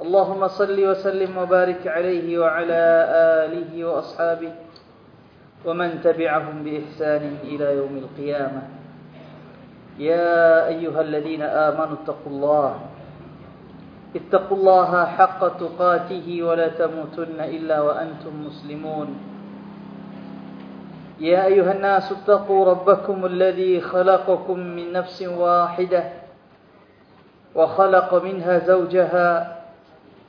اللهم صل وسلم وبارك عليه وعلى آله وأصحابه ومن تبعهم بإحسان إلى يوم القيامة. يا أيها الذين آمنوا اتقوا الله. اتقوا الله حق تقاته ولا تموتن إلا وأنتم مسلمون. يا أيها الناس اتقوا ربكم الذي خلقكم من نفس واحدة وخلق منها زوجها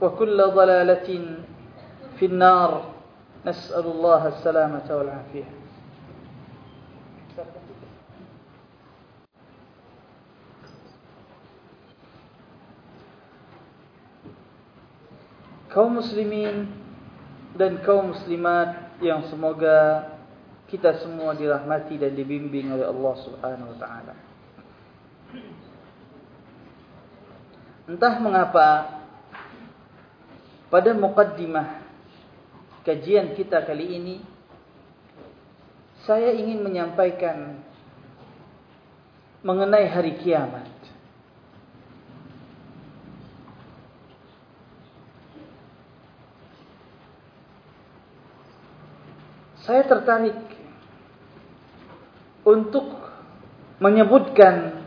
وكل ضلالة في النار نسأل الله السلامة والعافية kaum muslimin dan kaum muslimat yang semoga kita semua dirahmati dan dibimbing oleh Allah Subhanahu wa taala. Entah mengapa pada mukaddimah kajian kita kali ini saya ingin menyampaikan mengenai hari kiamat. Saya tertarik untuk menyebutkan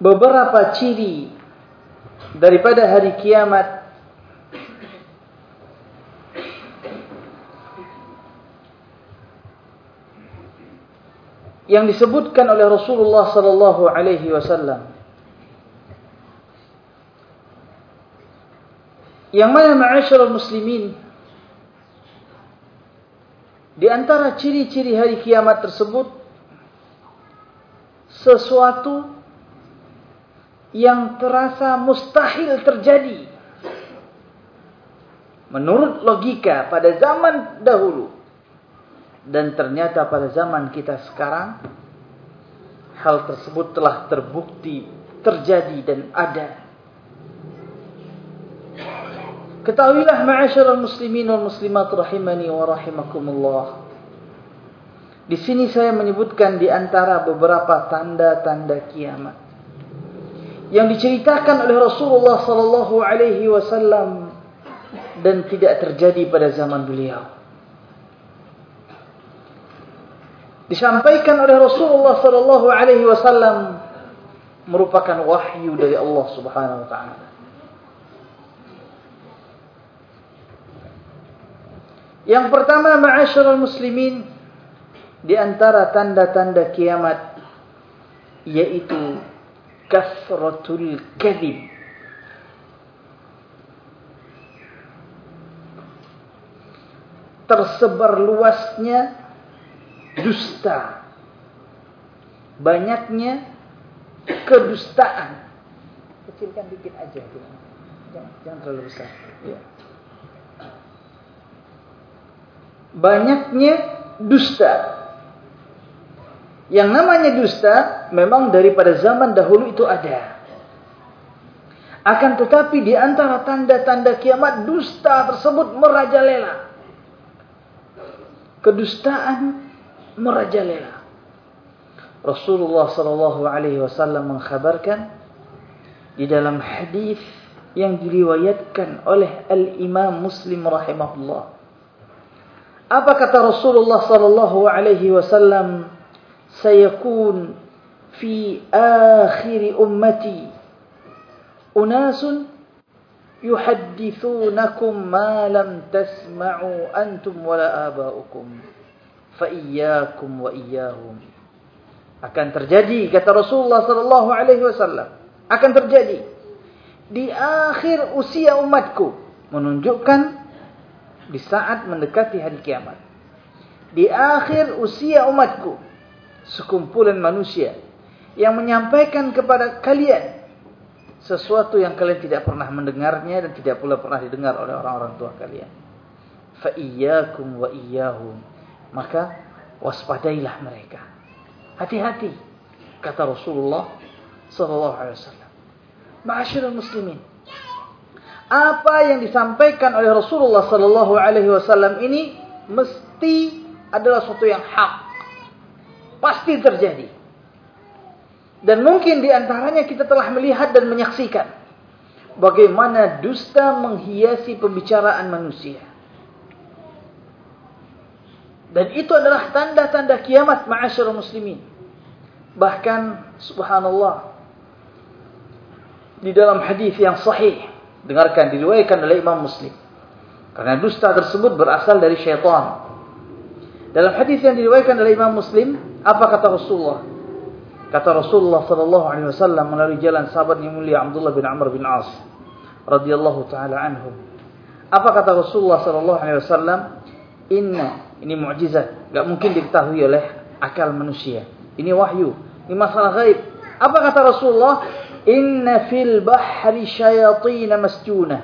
beberapa ciri daripada hari kiamat yang disebutkan oleh Rasulullah sallallahu alaihi wasallam. Yang mana ma'asyiral muslimin di antara ciri-ciri hari kiamat tersebut sesuatu yang terasa mustahil terjadi. Menurut logika pada zaman dahulu dan ternyata pada zaman kita sekarang hal tersebut telah terbukti terjadi dan ada Ketahuilah ma'asyiral muslimin wal muslimat rahimani wa rahimakumullah. Di sini saya menyebutkan di antara beberapa tanda-tanda kiamat yang diceritakan oleh Rasulullah sallallahu alaihi wasallam dan tidak terjadi pada zaman beliau. disampaikan oleh Rasulullah sallallahu alaihi wasallam merupakan wahyu dari Allah Subhanahu wa taala. Yang pertama ma'asyiral muslimin di antara tanda-tanda kiamat yaitu kasratul kadhib. Tersebar luasnya dusta. Banyaknya kedustaan. Kecilkan dikit aja. Jangan, jangan terlalu besar. Ya. Banyaknya dusta. Yang namanya dusta memang daripada zaman dahulu itu ada. Akan tetapi di antara tanda-tanda kiamat dusta tersebut merajalela. Kedustaan merajalela. Rasulullah sallallahu alaihi wasallam mengkhabarkan di dalam hadis yang diriwayatkan oleh Al-Imam Muslim rahimahullah. Apa kata Rasulullah sallallahu alaihi wasallam? Sayakun fi akhir ummati أناس يحدثونكم ما لم تسمعوا أنتم ولا Fa'iyyakum wa iyyahum. Akan terjadi kata Rasulullah sallallahu alaihi wasallam. Akan terjadi di akhir usia umatku menunjukkan di saat mendekati hari kiamat. Di akhir usia umatku sekumpulan manusia yang menyampaikan kepada kalian sesuatu yang kalian tidak pernah mendengarnya dan tidak pula pernah didengar oleh orang-orang tua kalian. Fa iyyakum wa iyyahum. Maka waspadailah mereka. Hati-hati kata Rasulullah sallallahu alaihi wasallam. Ma'asyiral muslimin. Apa yang disampaikan oleh Rasulullah sallallahu alaihi wasallam ini mesti adalah sesuatu yang hak. Pasti terjadi. Dan mungkin di antaranya kita telah melihat dan menyaksikan bagaimana dusta menghiasi pembicaraan manusia. Dan itu adalah tanda-tanda kiamat ma'asyar muslimin. Bahkan subhanallah di dalam hadis yang sahih dengarkan diriwayatkan oleh Imam Muslim. Karena dusta tersebut berasal dari syaitan. Dalam hadis yang diriwayatkan oleh Imam Muslim, apa kata Rasulullah? Kata Rasulullah sallallahu alaihi wasallam melalui jalan sahabat yang mulia Abdullah bin Amr bin As radhiyallahu taala anhum. Apa kata Rasulullah sallallahu alaihi wasallam? Inna ini mukjizat, enggak mungkin diketahui oleh akal manusia. Ini wahyu, ini masalah gaib. Apa kata Rasulullah? Inna fil bahri syayatin masjuna.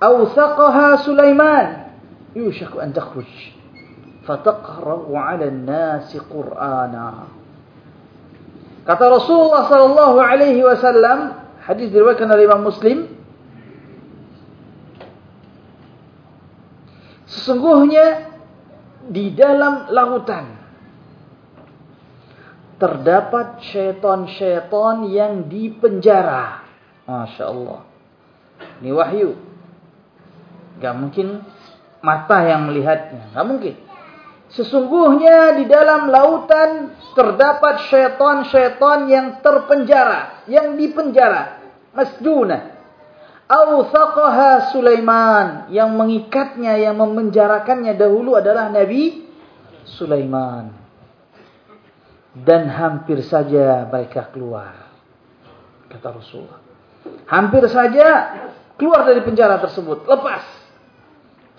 Awthaqaha Sulaiman. Yushaku an takhruj. Fataqra'u 'ala an-nasi Qur'ana. Kata Rasulullah sallallahu alaihi wasallam, hadis diriwayatkan oleh Imam Muslim, sesungguhnya di dalam lautan terdapat syaitan-syaitan yang dipenjara. Masya Allah. Ini wahyu. Gak mungkin mata yang melihatnya. Gak mungkin. Sesungguhnya di dalam lautan terdapat syaitan-syaitan yang terpenjara, yang dipenjara, masjuna. Awthaqaha Sulaiman, yang mengikatnya, yang memenjarakannya dahulu adalah Nabi Sulaiman. Dan hampir saja mereka keluar. Kata Rasulullah. Hampir saja keluar dari penjara tersebut, lepas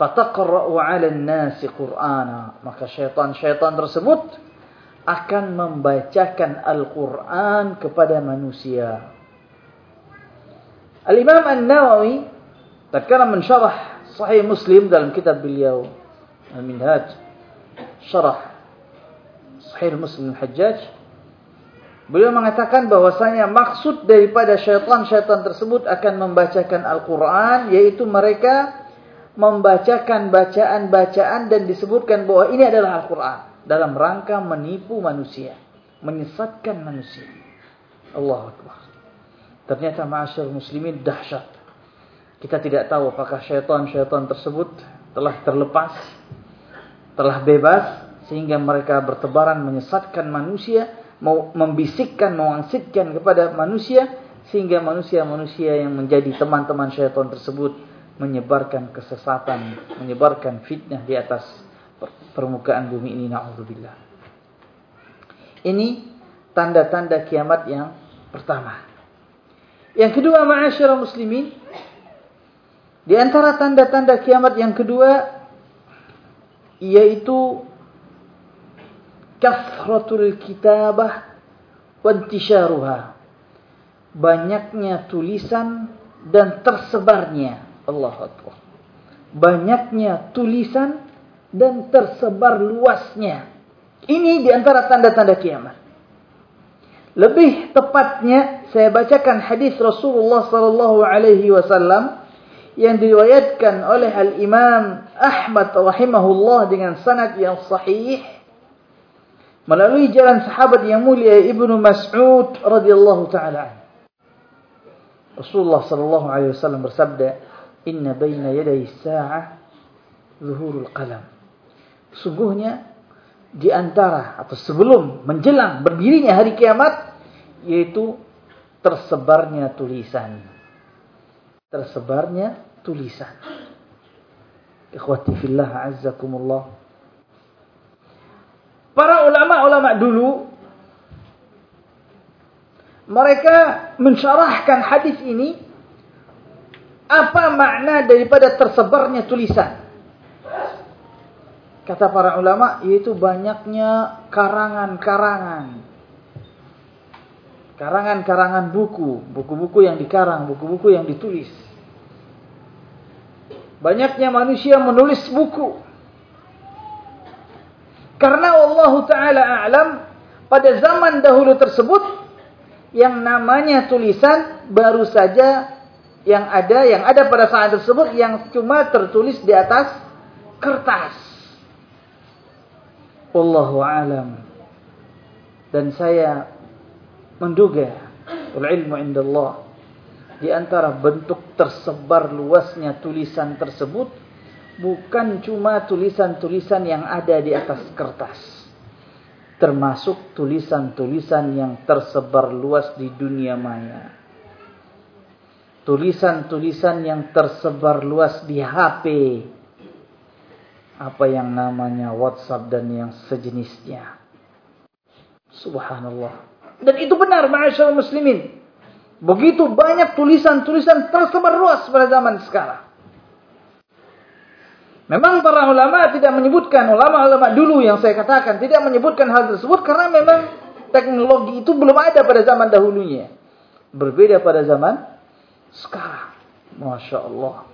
fataqra'u 'alan nasi Qur'ana maka syaitan-syaitan tersebut akan membacakan Al-Qur'an kepada manusia Al-Imam An-Nawawi tatkala mensyarah Sahih Muslim dalam kitab beliau Al-Minhaj syarah Sahih Muslim Al-Hajjaj Beliau mengatakan bahwasanya maksud daripada syaitan-syaitan tersebut akan membacakan Al-Quran yaitu mereka membacakan bacaan-bacaan dan disebutkan bahwa ini adalah Al-Quran. Dalam rangka menipu manusia. Menyesatkan manusia. Allah Akbar. Ternyata ma'asyar muslimin dahsyat. Kita tidak tahu apakah syaitan-syaitan tersebut telah terlepas. Telah bebas. Sehingga mereka bertebaran menyesatkan manusia. Mau membisikkan, mewangsitkan kepada manusia. Sehingga manusia-manusia yang menjadi teman-teman syaitan tersebut menyebarkan kesesatan, menyebarkan fitnah di atas permukaan bumi ini naudzubillah. Ini tanda-tanda kiamat yang pertama. Yang kedua, ma'asyiral muslimin, di antara tanda-tanda kiamat yang kedua yaitu kafratul kitabah wantisharuha banyaknya tulisan dan tersebarnya. Allah Akbar. Banyaknya tulisan dan tersebar luasnya. Ini di antara tanda-tanda kiamat lebih tepatnya saya bacakan hadis Rasulullah sallallahu alaihi wasallam yang diriwayatkan oleh Al-Imam Ahmad rahimahullah dengan sanad yang sahih. Melalui jalan sahabat yang mulia Ibnu Mas'ud radhiyallahu taala. Rasulullah sallallahu alaihi wasallam bersabda inna baina yaday sa'ah zuhurul qalam. Sungguhnya di antara atau sebelum menjelang berdirinya hari kiamat yaitu tersebarnya tulisan tersebarnya tulisan. Ikhwati fillah azzakumullah. Para ulama-ulama dulu mereka mensyarahkan hadis ini apa makna daripada tersebarnya tulisan. Kata para ulama yaitu banyaknya karangan-karangan. Karangan-karangan buku, buku-buku yang dikarang, buku-buku yang ditulis. Banyaknya manusia menulis buku. Karena Allah Ta'ala a'lam pada zaman dahulu tersebut yang namanya tulisan baru saja yang ada yang ada pada saat tersebut yang cuma tertulis di atas kertas. Wallahu a'lam. Dan saya menduga ilmu indallah di antara bentuk tersebar luasnya tulisan tersebut bukan cuma tulisan-tulisan yang ada di atas kertas termasuk tulisan-tulisan yang tersebar luas di dunia maya tulisan-tulisan yang tersebar luas di HP apa yang namanya WhatsApp dan yang sejenisnya subhanallah dan itu benar ma'asyar muslimin Begitu banyak tulisan-tulisan tersebar luas pada zaman sekarang. Memang para ulama tidak menyebutkan, ulama-ulama dulu yang saya katakan tidak menyebutkan hal tersebut karena memang teknologi itu belum ada pada zaman dahulunya. Berbeda pada zaman sekarang. Masya Allah.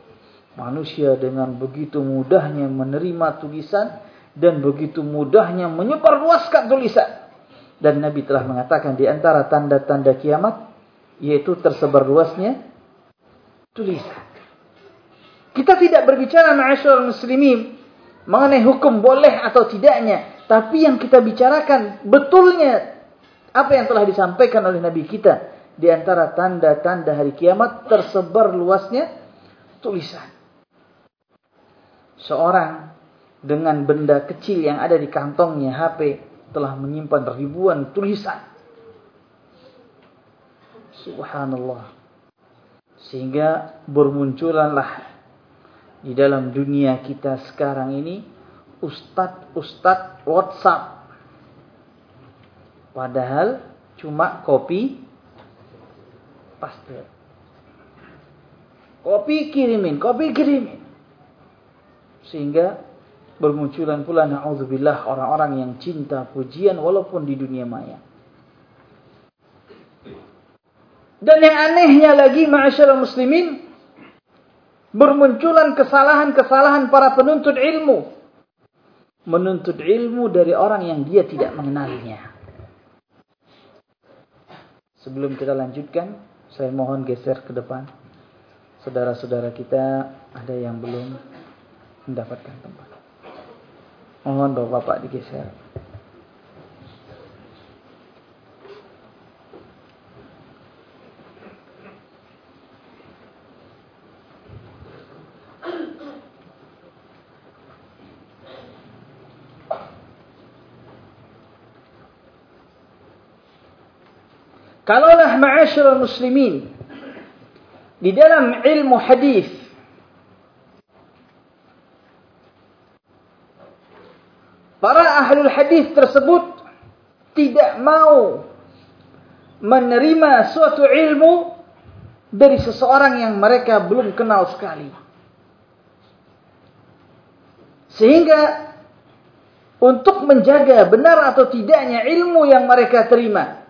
Manusia dengan begitu mudahnya menerima tulisan dan begitu mudahnya menyebarluaskan tulisan. Dan Nabi telah mengatakan di antara tanda-tanda kiamat yaitu tersebar luasnya tulisan. Kita tidak berbicara ma'asyur muslimin mengenai hukum boleh atau tidaknya, tapi yang kita bicarakan betulnya apa yang telah disampaikan oleh Nabi kita di antara tanda-tanda hari kiamat tersebar luasnya tulisan. Seorang dengan benda kecil yang ada di kantongnya HP telah menyimpan ribuan tulisan Subhanallah. Sehingga bermunculanlah di dalam dunia kita sekarang ini ustad-ustad WhatsApp. Padahal cuma kopi paste. Kopi kirimin, kopi kirimin. Sehingga bermunculan pula na'udzubillah orang-orang yang cinta pujian walaupun di dunia maya. Dan yang anehnya lagi ma'asyara muslimin bermunculan kesalahan-kesalahan para penuntut ilmu. Menuntut ilmu dari orang yang dia tidak mengenalnya. Sebelum kita lanjutkan, saya mohon geser ke depan. Saudara-saudara kita ada yang belum mendapatkan tempat. Mohon bapak-bapak digeser. Kalaulah ma'asyurul muslimin di dalam ilmu hadis para ahlul hadis tersebut tidak mau menerima suatu ilmu dari seseorang yang mereka belum kenal sekali. Sehingga untuk menjaga benar atau tidaknya ilmu yang mereka terima.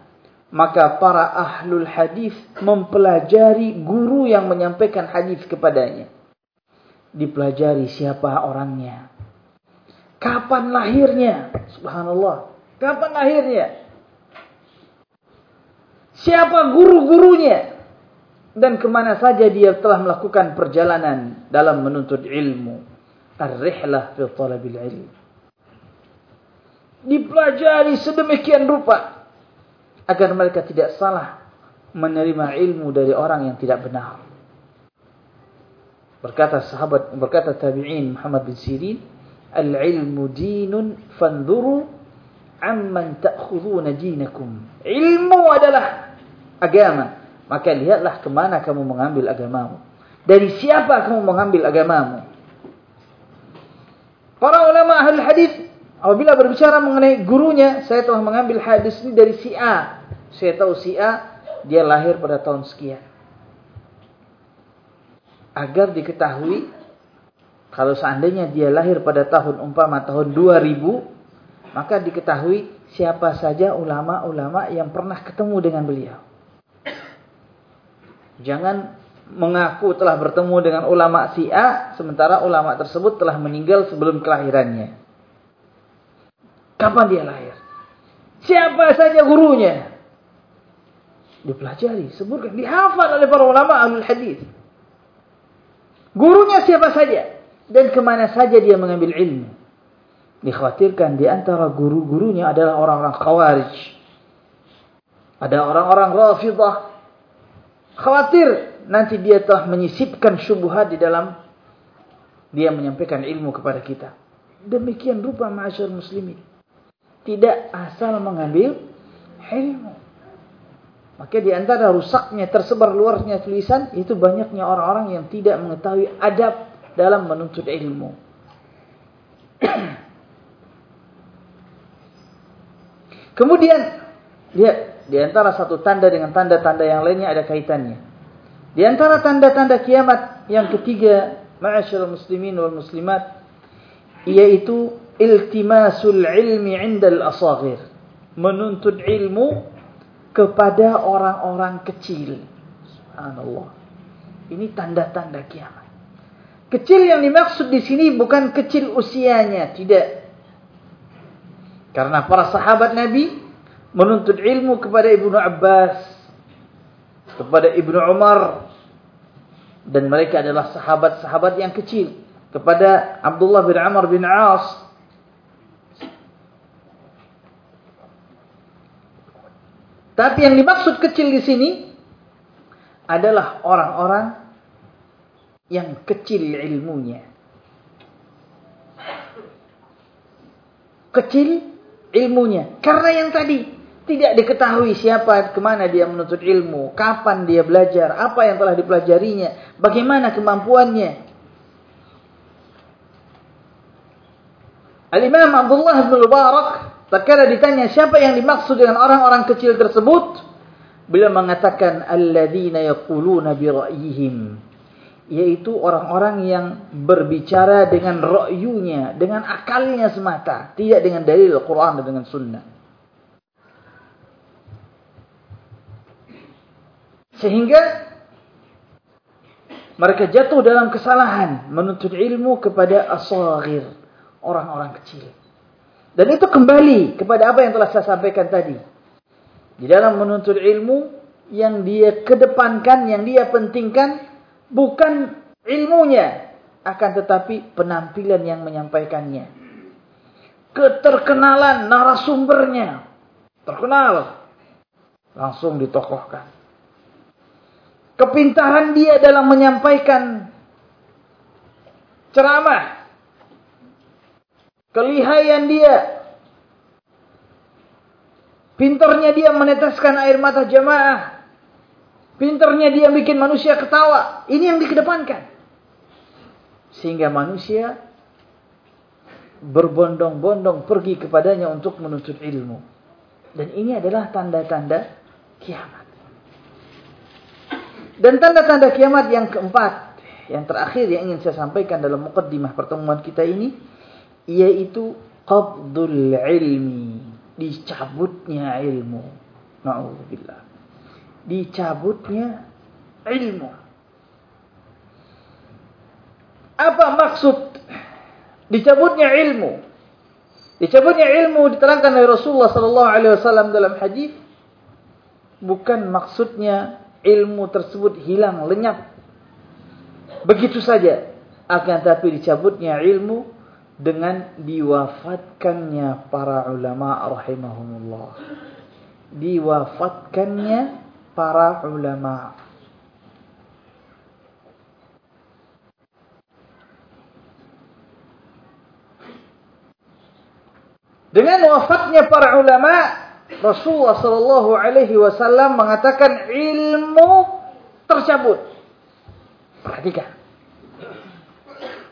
Maka para ahlul hadis mempelajari guru yang menyampaikan hadis kepadanya. Dipelajari siapa orangnya. Kapan lahirnya? Subhanallah. Kapan lahirnya? Siapa guru-gurunya? Dan ke mana saja dia telah melakukan perjalanan dalam menuntut ilmu. Ar-rihlah fi talabil ilm dipelajari sedemikian rupa agar mereka tidak salah menerima ilmu dari orang yang tidak benar. Berkata sahabat berkata tabi'in Muhammad bin Sirin, "Al-ilmu dinun fanzuru amman ta'khuduna dinakum." Ilmu adalah agama. Maka lihatlah ke mana kamu mengambil agamamu. Dari siapa kamu mengambil agamamu. Para ulama ahli hadis Apabila berbicara mengenai gurunya, saya telah mengambil hadis ini dari si A. Saya tahu si A, dia lahir pada tahun sekian. Agar diketahui, kalau seandainya dia lahir pada tahun umpama tahun 2000, maka diketahui siapa saja ulama-ulama yang pernah ketemu dengan beliau. Jangan mengaku telah bertemu dengan ulama si A, sementara ulama tersebut telah meninggal sebelum kelahirannya. Kapan dia lahir? Siapa saja gurunya? Dipelajari, sebutkan, dihafal oleh para ulama alul hadis. Gurunya siapa saja dan ke mana saja dia mengambil ilmu. Dikhawatirkan di antara guru-gurunya adalah orang-orang khawarij. Ada orang-orang rafidah. Khawatir nanti dia telah menyisipkan syubhat di dalam dia menyampaikan ilmu kepada kita. Demikian rupa ma'asyar muslimin tidak asal mengambil ilmu. Maka di antara rusaknya tersebar luasnya tulisan itu banyaknya orang-orang yang tidak mengetahui adab dalam menuntut ilmu. Kemudian lihat di antara satu tanda dengan tanda-tanda yang lainnya ada kaitannya. Di antara tanda-tanda kiamat yang ketiga, ma'asyiral muslimin wal muslimat, yaitu iltimasul ilmi indal asagir. Menuntut ilmu kepada orang-orang kecil. Subhanallah. Ini tanda-tanda kiamat. Kecil yang dimaksud di sini bukan kecil usianya, tidak. Karena para sahabat Nabi menuntut ilmu kepada Ibnu Abbas, kepada Ibnu Umar dan mereka adalah sahabat-sahabat yang kecil kepada Abdullah bin Amr bin As Tapi yang dimaksud kecil di sini adalah orang-orang yang kecil ilmunya. Kecil ilmunya. Karena yang tadi tidak diketahui siapa ke mana dia menuntut ilmu, kapan dia belajar, apa yang telah dipelajarinya, bagaimana kemampuannya. Al-Imam Abdullah bin Mubarak Tatkala ditanya siapa yang dimaksud dengan orang-orang kecil tersebut, beliau mengatakan alladzina yaquluna bi ra'yihim, yaitu orang-orang yang berbicara dengan ra'yunya, dengan akalnya semata, tidak dengan dalil Al-Qur'an dan dengan sunnah. Sehingga mereka jatuh dalam kesalahan menuntut ilmu kepada asagir, orang-orang kecil. Dan itu kembali kepada apa yang telah saya sampaikan tadi. Di dalam menuntut ilmu, yang dia kedepankan, yang dia pentingkan, bukan ilmunya. Akan tetapi penampilan yang menyampaikannya. Keterkenalan narasumbernya. Terkenal. Langsung ditokohkan. Kepintaran dia dalam menyampaikan ceramah Kelihayan dia. Pinternya dia meneteskan air mata jamaah. Pinternya dia bikin manusia ketawa. Ini yang dikedepankan. Sehingga manusia berbondong-bondong pergi kepadanya untuk menuntut ilmu. Dan ini adalah tanda-tanda kiamat. Dan tanda-tanda kiamat yang keempat, yang terakhir yang ingin saya sampaikan dalam mukaddimah pertemuan kita ini, yaitu qabdul ilmi, dicabutnya ilmu. Nauzubillah. Dicabutnya ilmu. Apa maksud dicabutnya ilmu? Dicabutnya ilmu diterangkan oleh Rasulullah sallallahu alaihi wasallam dalam hadis bukan maksudnya ilmu tersebut hilang lenyap begitu saja akan tapi dicabutnya ilmu dengan diwafatkannya para ulama rahimahumullah diwafatkannya para ulama. Dengan wafatnya para ulama Rasulullah sallallahu alaihi wasallam mengatakan ilmu tercabut perhatikan.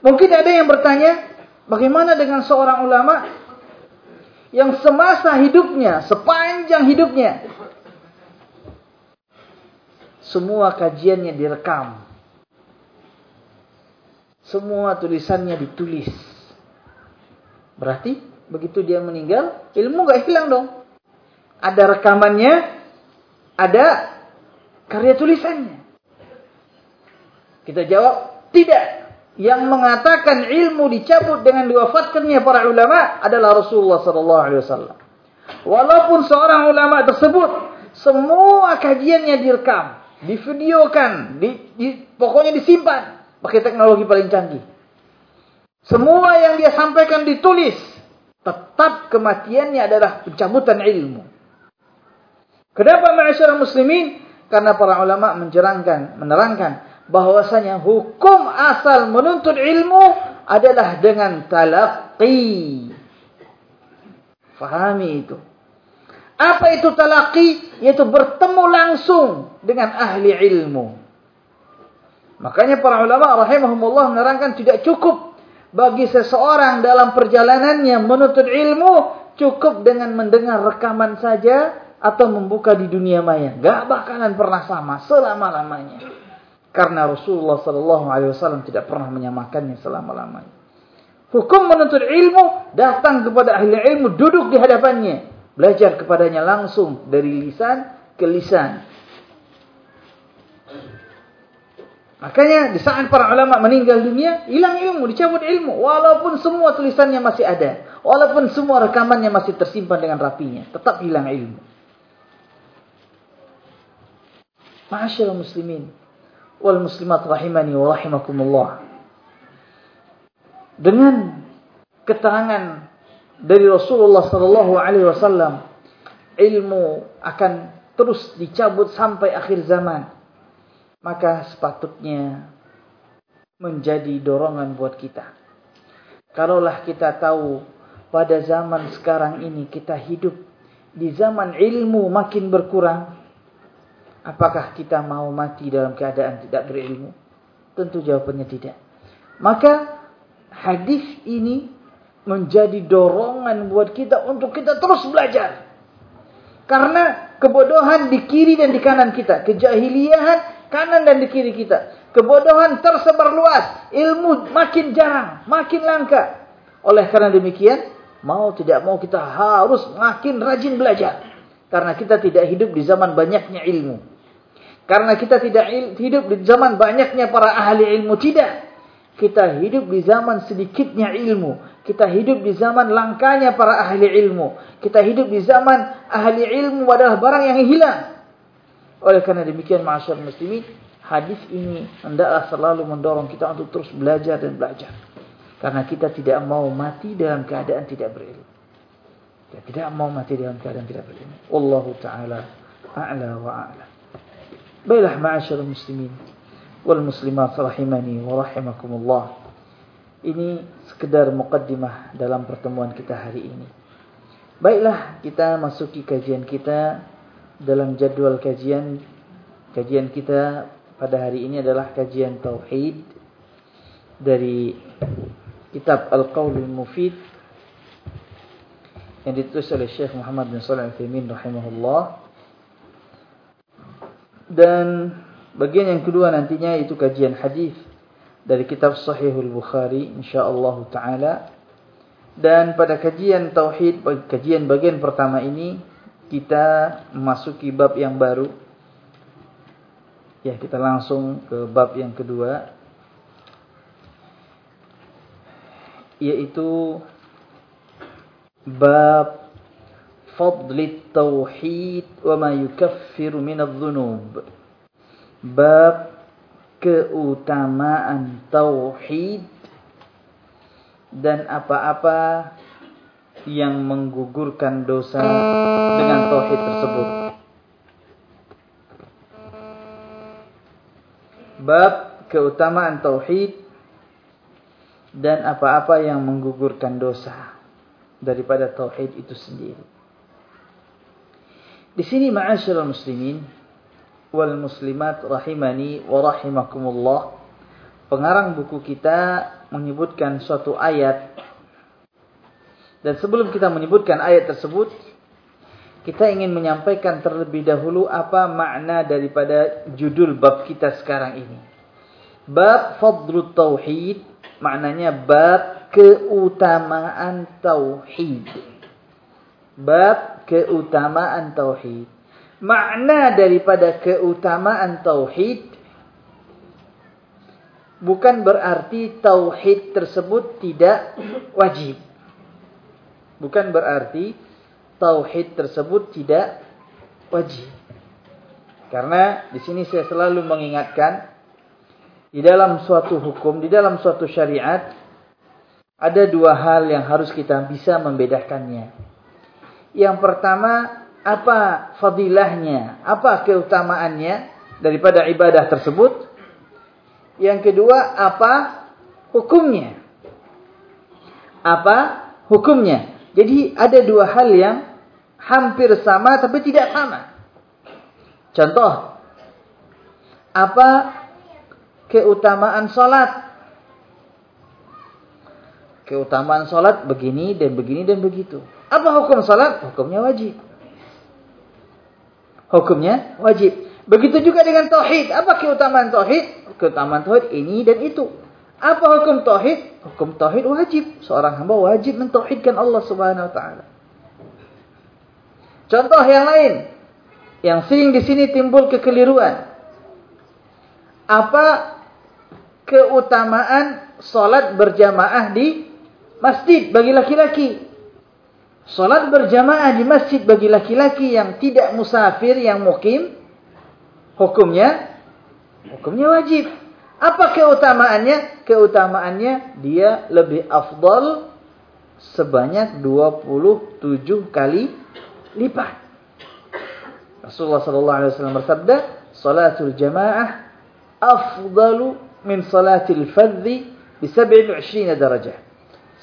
Mungkin ada yang bertanya Bagaimana dengan seorang ulama yang semasa hidupnya, sepanjang hidupnya, semua kajiannya direkam. Semua tulisannya ditulis. Berarti begitu dia meninggal, ilmu gak hilang dong. Ada rekamannya, ada karya tulisannya. Kita jawab, tidak yang mengatakan ilmu dicabut dengan diwafatkannya para ulama adalah Rasulullah sallallahu alaihi wasallam. Walaupun seorang ulama tersebut semua kajiannya direkam, divideokan, di, di, pokoknya disimpan pakai teknologi paling canggih. Semua yang dia sampaikan ditulis, tetap kematiannya adalah pencabutan ilmu. Kenapa masyarakat muslimin? Karena para ulama menjerangkan, menerangkan bahwasanya hukum asal menuntut ilmu adalah dengan talaqi. Fahami itu. Apa itu talaqi? Yaitu bertemu langsung dengan ahli ilmu. Makanya para ulama rahimahumullah menerangkan tidak cukup bagi seseorang dalam perjalanannya menuntut ilmu cukup dengan mendengar rekaman saja atau membuka di dunia maya. Gak bakalan pernah sama selama-lamanya. Karena Rasulullah sallallahu alaihi wasallam tidak pernah menyamakannya selama-lamanya. Hukum menuntut ilmu datang kepada ahli ilmu duduk di hadapannya, belajar kepadanya langsung dari lisan ke lisan. Makanya di saat para ulama meninggal dunia, hilang ilmu, dicabut ilmu. Walaupun semua tulisannya masih ada. Walaupun semua rekamannya masih tersimpan dengan rapinya. Tetap hilang ilmu. Masyaallah muslimin wal muslimat rahimani wa rahimakumullah. Dengan keterangan dari Rasulullah sallallahu alaihi wasallam ilmu akan terus dicabut sampai akhir zaman. Maka sepatutnya menjadi dorongan buat kita. Kalaulah kita tahu pada zaman sekarang ini kita hidup di zaman ilmu makin berkurang, Apakah kita mau mati dalam keadaan tidak berilmu? Tentu jawabannya tidak. Maka hadis ini menjadi dorongan buat kita untuk kita terus belajar. Karena kebodohan di kiri dan di kanan kita. Kejahiliahan kanan dan di kiri kita. Kebodohan tersebar luas. Ilmu makin jarang. Makin langka. Oleh karena demikian. Mau tidak mau kita harus makin rajin belajar. Karena kita tidak hidup di zaman banyaknya ilmu. Karena kita tidak hidup di zaman banyaknya para ahli ilmu. Tidak. Kita hidup di zaman sedikitnya ilmu. Kita hidup di zaman langkanya para ahli ilmu. Kita hidup di zaman ahli ilmu adalah barang yang hilang. Oleh karena demikian masyarakat muslimin. Hadis ini hendaklah selalu mendorong kita untuk terus belajar dan belajar. Karena kita tidak mau mati dalam keadaan tidak berilmu. Kita tidak mau mati dalam keadaan tidak berilmu. Wallahu ta'ala a'la wa a'la. Baiklah ma'asyar muslimin wal muslimat rahimani wa rahimakumullah. Ini sekedar mukaddimah dalam pertemuan kita hari ini. Baiklah kita masuki kajian kita. Dalam jadwal kajian kajian kita pada hari ini adalah kajian tauhid dari kitab Al-Qaulul Mufid yang ditulis oleh Syekh Muhammad bin Shalih Al-Utsaimin rahimahullah. Dan bagian yang kedua nantinya itu kajian hadis dari kitab Sahihul Bukhari insyaallah taala Dan pada kajian tauhid, kajian bagian pertama ini kita memasuki bab yang baru. Ya, kita langsung ke bab yang kedua yaitu bab fadli tauhid wa ma yukaffiru min adh-dhunub. Bab keutamaan tauhid dan apa-apa yang menggugurkan dosa dengan tauhid tersebut. Bab keutamaan tauhid dan apa-apa yang menggugurkan dosa daripada tauhid itu sendiri. Di sini ma'asyiral muslimin wal muslimat rahimani wa rahimakumullah pengarang buku kita menyebutkan suatu ayat dan sebelum kita menyebutkan ayat tersebut kita ingin menyampaikan terlebih dahulu apa makna daripada judul bab kita sekarang ini. Bab Fadlut Tauhid maknanya bab keutamaan tauhid. Bab keutamaan tauhid. Makna daripada keutamaan tauhid bukan berarti tauhid tersebut tidak wajib. Bukan berarti tauhid tersebut tidak wajib. Karena di sini saya selalu mengingatkan di dalam suatu hukum, di dalam suatu syariat, ada dua hal yang harus kita bisa membedakannya. Yang pertama, apa fadilahnya, apa keutamaannya daripada ibadah tersebut. Yang kedua, apa hukumnya. Apa hukumnya. Jadi ada dua hal yang hampir sama tapi tidak sama. Contoh, apa keutamaan salat. Keutamaan salat begini dan begini dan begitu. Apa hukum salat? Hukumnya wajib. Hukumnya wajib. Begitu juga dengan tauhid. Apa keutamaan tauhid? Keutamaan tauhid ini dan itu. Apa hukum tauhid? Hukum tauhid wajib. Seorang hamba wajib mentauhidkan Allah Subhanahu wa taala. Contoh yang lain yang sering di sini timbul kekeliruan. Apa keutamaan solat berjamaah di masjid bagi laki-laki. Solat berjamaah di masjid bagi laki-laki yang tidak musafir, yang mukim, hukumnya, hukumnya wajib. Apa keutamaannya? Keutamaannya dia lebih afdal sebanyak 27 kali lipat. Rasulullah sallallahu alaihi wasallam bersabda, "Salatul jamaah afdalu min salatil fadhi bi 27 darajah.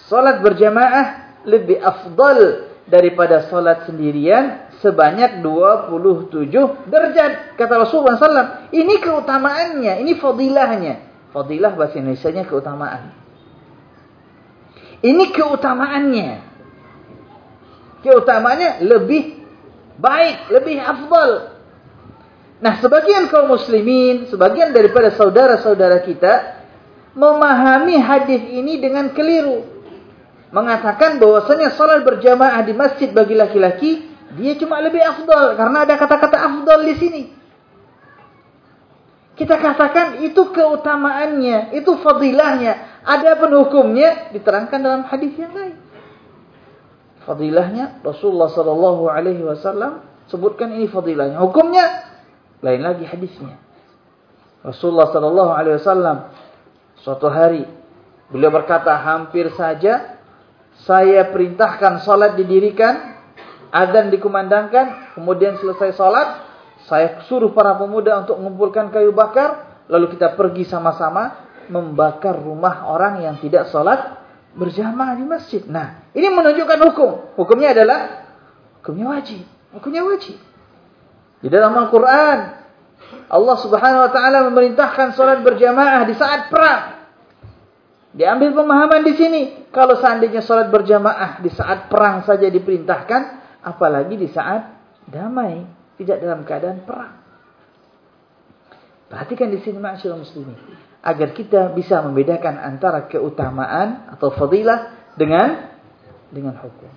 Salat berjamaah lebih afdal daripada salat sendirian sebanyak 27 derajat. Kata Rasulullah SAW. Ini keutamaannya, ini fadilahnya. Fadilah bahasa Indonesia keutamaan. Ini keutamaannya. Keutamaannya lebih baik, lebih afdal Nah, sebagian kaum muslimin, sebagian daripada saudara-saudara kita memahami hadis ini dengan keliru. Mengatakan bahwasanya salat berjamaah di masjid bagi laki-laki dia cuma lebih afdal karena ada kata-kata afdal di sini. Kita katakan itu keutamaannya, itu fadilahnya. Ada pun hukumnya diterangkan dalam hadis yang lain. Fadilahnya Rasulullah sallallahu alaihi wasallam sebutkan ini fadilahnya. Hukumnya lain lagi hadisnya. Rasulullah sallallahu alaihi wasallam suatu hari beliau berkata hampir saja saya perintahkan salat didirikan, azan dikumandangkan, kemudian selesai salat, saya suruh para pemuda untuk mengumpulkan kayu bakar, lalu kita pergi sama-sama membakar rumah orang yang tidak salat berjamaah di masjid. Nah, ini menunjukkan hukum. Hukumnya adalah hukumnya wajib. Hukumnya wajib. Di dalam Al-Quran, Allah subhanahu wa ta'ala memerintahkan sholat berjamaah di saat perang. Diambil pemahaman di sini. Kalau seandainya sholat berjamaah di saat perang saja diperintahkan, apalagi di saat damai. Tidak dalam keadaan perang. Perhatikan di sini masyarakat muslimin. Agar kita bisa membedakan antara keutamaan atau fadilah dengan dengan hukum.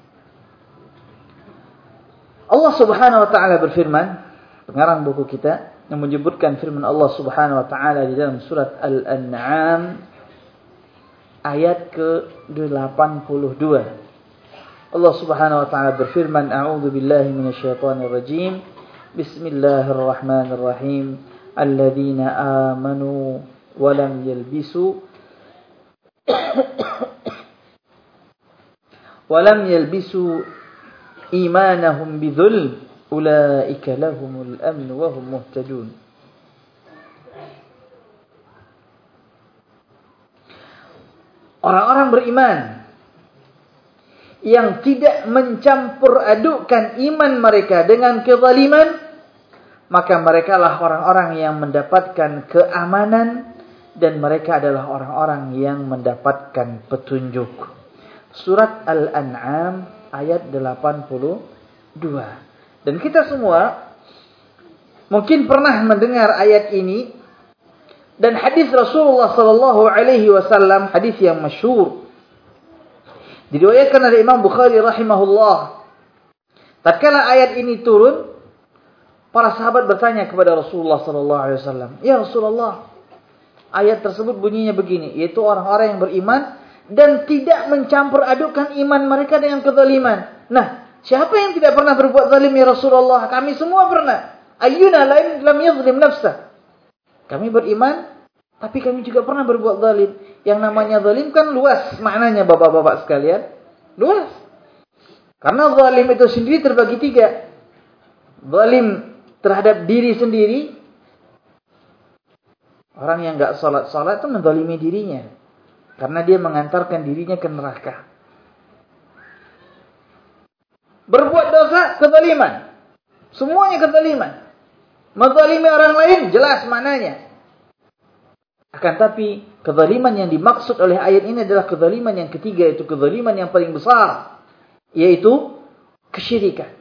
Allah Subhanahu wa taala berfirman, pengarang buku kita yang menyebutkan firman Allah Subhanahu wa taala di dalam surat Al-An'am ayat ke-82. Allah Subhanahu wa taala berfirman, "A'udzu billahi minasyaitonir rajim. Bismillahirrahmanirrahim. Alladzina amanu wa lam yalbisu wa lam yalbisu imanahum bidzulm ulaika lahumul amn wa hum muhtadun Orang-orang beriman yang tidak mencampur adukkan iman mereka dengan kezaliman maka mereka lah orang-orang yang mendapatkan keamanan dan mereka adalah orang-orang yang mendapatkan petunjuk. Surat Al-An'am ayat 82. Dan kita semua mungkin pernah mendengar ayat ini dan hadis Rasulullah sallallahu alaihi wasallam hadis yang masyhur diriwayatkan oleh Imam Bukhari rahimahullah tatkala ayat ini turun para sahabat bertanya kepada Rasulullah sallallahu alaihi wasallam ya Rasulullah ayat tersebut bunyinya begini yaitu orang-orang yang beriman dan tidak mencampur adukan iman mereka dengan kezaliman. Nah, siapa yang tidak pernah berbuat zalim ya Rasulullah? Kami semua pernah. Ayyuna lam yazlim nafsa. Kami beriman, tapi kami juga pernah berbuat zalim. Yang namanya zalim kan luas maknanya bapak-bapak sekalian. Luas. Karena zalim itu sendiri terbagi tiga. Zalim terhadap diri sendiri. Orang yang enggak salat-salat itu menzalimi dirinya. Karena dia mengantarkan dirinya ke neraka. Berbuat dosa, kezaliman. Semuanya kezaliman. Menzalimi orang lain, jelas mananya. Akan tapi, kezaliman yang dimaksud oleh ayat ini adalah kezaliman yang ketiga, yaitu kezaliman yang paling besar. Yaitu, kesyirikan.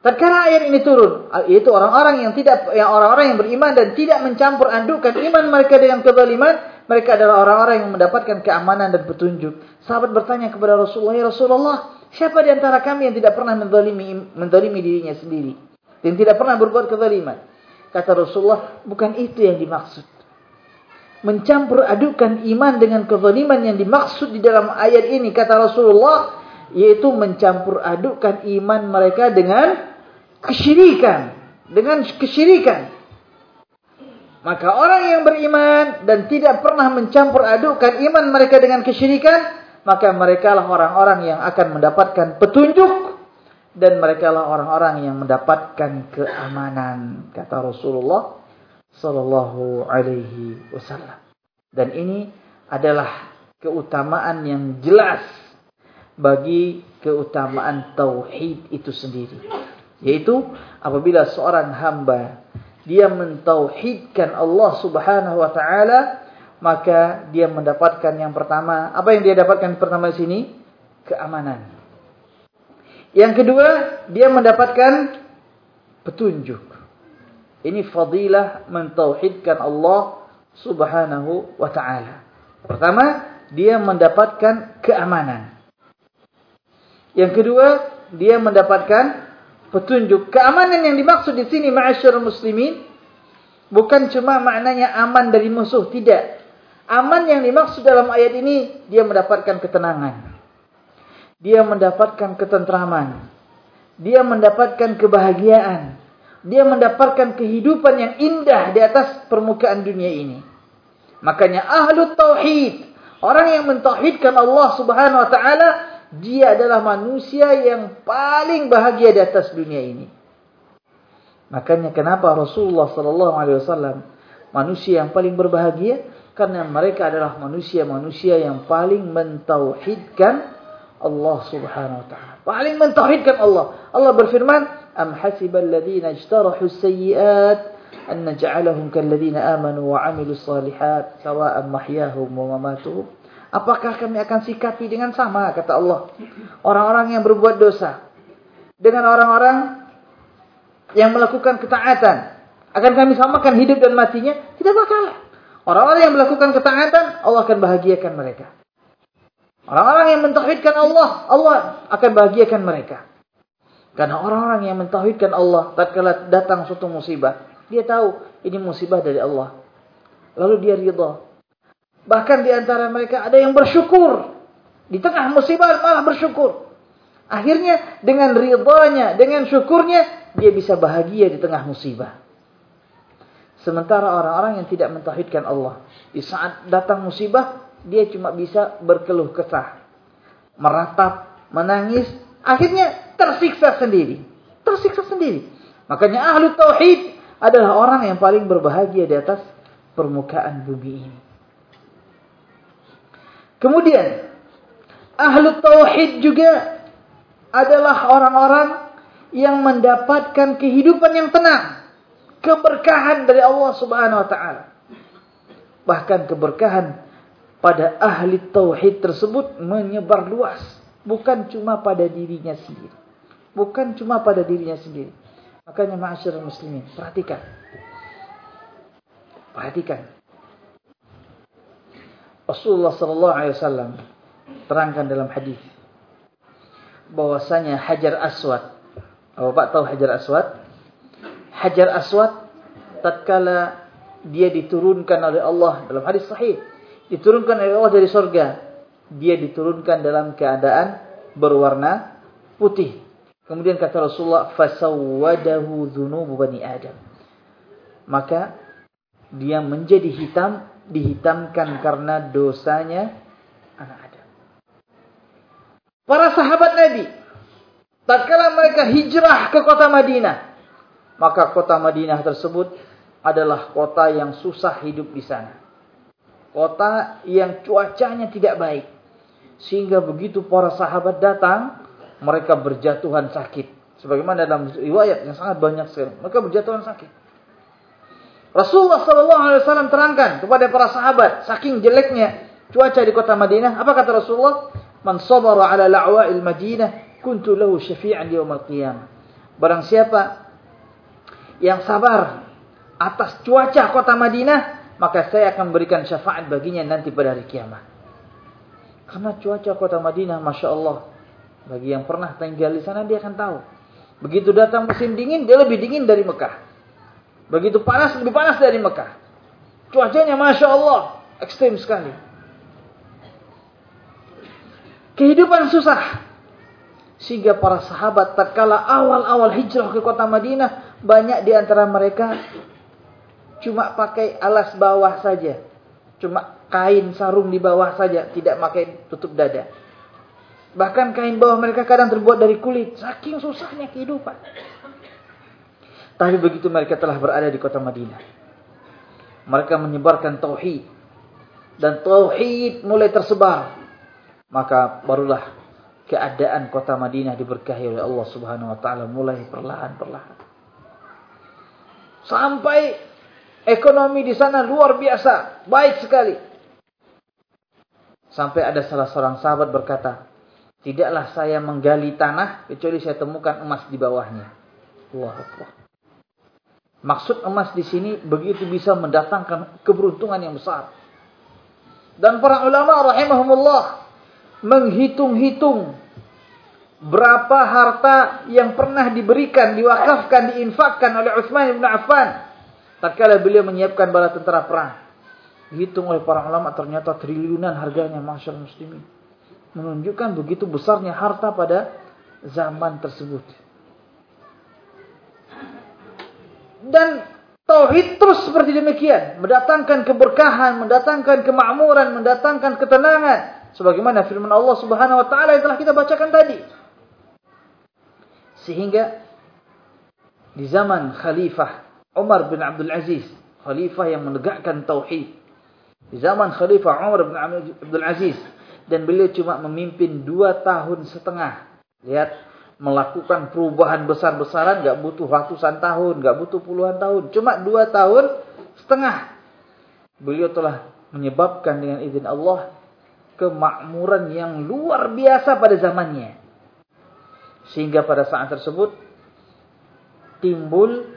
Tatkala ayat ini turun, yaitu orang-orang yang tidak yang orang-orang yang beriman dan tidak mencampur adukkan iman mereka dengan kezaliman, mereka adalah orang-orang yang mendapatkan keamanan dan petunjuk. Sahabat bertanya kepada Rasulullah, "Ya Rasulullah, siapa di antara kami yang tidak pernah menzalimi menzalimi dirinya sendiri dan tidak pernah berbuat kezaliman?" Kata Rasulullah, "Bukan itu yang dimaksud." Mencampur adukan iman dengan kezaliman yang dimaksud di dalam ayat ini kata Rasulullah yaitu mencampur adukan iman mereka dengan kesyirikan, dengan kesyirikan. Maka orang yang beriman dan tidak pernah mencampur adukkan iman mereka dengan kesyirikan, maka mereka lah orang-orang yang akan mendapatkan petunjuk dan mereka lah orang-orang yang mendapatkan keamanan kata Rasulullah sallallahu alaihi wasallam. Dan ini adalah keutamaan yang jelas bagi keutamaan tauhid itu sendiri. Yaitu apabila seorang hamba dia mentauhidkan Allah Subhanahu wa taala, maka dia mendapatkan yang pertama, apa yang dia dapatkan pertama di sini? Keamanan. Yang kedua, dia mendapatkan petunjuk. Ini fadilah mentauhidkan Allah Subhanahu wa taala. Pertama, dia mendapatkan keamanan. Yang kedua, dia mendapatkan petunjuk. Keamanan yang dimaksud di sini ma'asyar muslimin bukan cuma maknanya aman dari musuh, tidak. Aman yang dimaksud dalam ayat ini dia mendapatkan ketenangan. Dia mendapatkan ketentraman. Dia mendapatkan kebahagiaan. Dia mendapatkan kehidupan yang indah di atas permukaan dunia ini. Makanya ahlu tauhid, orang yang mentauhidkan Allah Subhanahu wa taala dia adalah manusia yang paling bahagia di atas dunia ini. Makanya kenapa Rasulullah sallallahu alaihi wasallam manusia yang paling berbahagia? Karena mereka adalah manusia-manusia yang paling mentauhidkan Allah Subhanahu wa taala. Paling mentauhidkan Allah. Allah berfirman, "Am hasibal ladzina ijtarahu as-sayyi'at an naj'alahum kal ladzina amanu wa 'amilus salihat sawa'an mahyahum wa mamatuhum?" Apakah kami akan sikapi dengan sama kata Allah orang-orang yang berbuat dosa dengan orang-orang yang melakukan ketaatan akan kami samakan hidup dan matinya tidak bakal orang-orang yang melakukan ketaatan Allah akan bahagiakan mereka Orang-orang yang mentauhidkan Allah, Allah akan bahagiakan mereka. Karena orang-orang yang mentauhidkan Allah, tatkala datang suatu musibah, dia tahu ini musibah dari Allah. Lalu dia ridha. Bahkan di antara mereka ada yang bersyukur. Di tengah musibah malah bersyukur. Akhirnya dengan ridhanya, dengan syukurnya, dia bisa bahagia di tengah musibah. Sementara orang-orang yang tidak mentauhidkan Allah, di saat datang musibah, dia cuma bisa berkeluh kesah, meratap, menangis, akhirnya tersiksa sendiri. Tersiksa sendiri. Makanya ahlu tauhid adalah orang yang paling berbahagia di atas permukaan bumi ini. Kemudian, ahlu tauhid juga adalah orang-orang yang mendapatkan kehidupan yang tenang keberkahan dari Allah Subhanahu wa taala. Bahkan keberkahan pada ahli tauhid tersebut menyebar luas, bukan cuma pada dirinya sendiri. Bukan cuma pada dirinya sendiri. Makanya ma'asyiral muslimin, perhatikan. Perhatikan. Rasulullah sallallahu alaihi wasallam terangkan dalam hadis bahwasanya Hajar Aswad. Bapak tahu Hajar Aswad? Hajar Aswad tatkala dia diturunkan oleh Allah dalam hadis sahih diturunkan oleh Allah dari surga. Dia diturunkan dalam keadaan berwarna putih. Kemudian kata Rasulullah fasawwadahu dzunubu bani adam. Maka dia menjadi hitam dihitamkan karena dosanya anak Adam. Para sahabat Nabi tatkala mereka hijrah ke kota Madinah maka kota Madinah tersebut adalah kota yang susah hidup di sana. Kota yang cuacanya tidak baik. Sehingga begitu para sahabat datang, mereka berjatuhan sakit. Sebagaimana dalam riwayat yang sangat banyak sekali. Mereka berjatuhan sakit. Rasulullah SAW terangkan kepada para sahabat, saking jeleknya cuaca di kota Madinah. Apa kata Rasulullah? Man sabara ala la'wa'il Madinah, kuntu lahu syafi'an yawmal qiyamah. Barang siapa yang sabar atas cuaca kota Madinah, maka saya akan berikan syafaat baginya nanti pada hari kiamat. Karena cuaca kota Madinah, Masya Allah, bagi yang pernah tinggal di sana dia akan tahu. Begitu datang musim dingin, dia lebih dingin dari Mekah. Begitu panas, lebih panas dari Mekah. Cuacanya Masya Allah, ekstrim sekali. Kehidupan susah. Sehingga para sahabat tatkala awal-awal hijrah ke kota Madinah, banyak di antara mereka cuma pakai alas bawah saja. Cuma kain sarung di bawah saja, tidak pakai tutup dada. Bahkan kain bawah mereka kadang terbuat dari kulit, saking susahnya kehidupan. Tapi begitu mereka telah berada di kota Madinah, mereka menyebarkan tauhid dan tauhid mulai tersebar, maka barulah keadaan kota Madinah diberkahi oleh Allah Subhanahu wa taala mulai perlahan-perlahan. Sampai ekonomi di sana luar biasa, baik sekali. Sampai ada salah seorang sahabat berkata, "Tidaklah saya menggali tanah kecuali saya temukan emas di bawahnya." Allahu Akbar. Maksud emas di sini begitu bisa mendatangkan keberuntungan yang besar. Dan para ulama rahimahumullah menghitung-hitung berapa harta yang pernah diberikan, diwakafkan, diinfakkan oleh Utsman bin Affan tatkala beliau menyiapkan bala tentara perang. Dihitung oleh para ulama ternyata triliunan harganya masyarakat muslimin. Menunjukkan begitu besarnya harta pada zaman tersebut. Dan tauhid terus seperti demikian, mendatangkan keberkahan, mendatangkan kemakmuran, mendatangkan ketenangan sebagaimana firman Allah Subhanahu wa taala yang telah kita bacakan tadi. Sehingga di zaman khalifah Umar bin Abdul Aziz, khalifah yang menegakkan tauhid. Di zaman khalifah Umar bin Abdul Aziz dan beliau cuma memimpin dua tahun setengah. Lihat, melakukan perubahan besar-besaran gak butuh ratusan tahun, gak butuh puluhan tahun, cuma dua tahun setengah. Beliau telah menyebabkan dengan izin Allah kemakmuran yang luar biasa pada zamannya. Sehingga pada saat tersebut timbul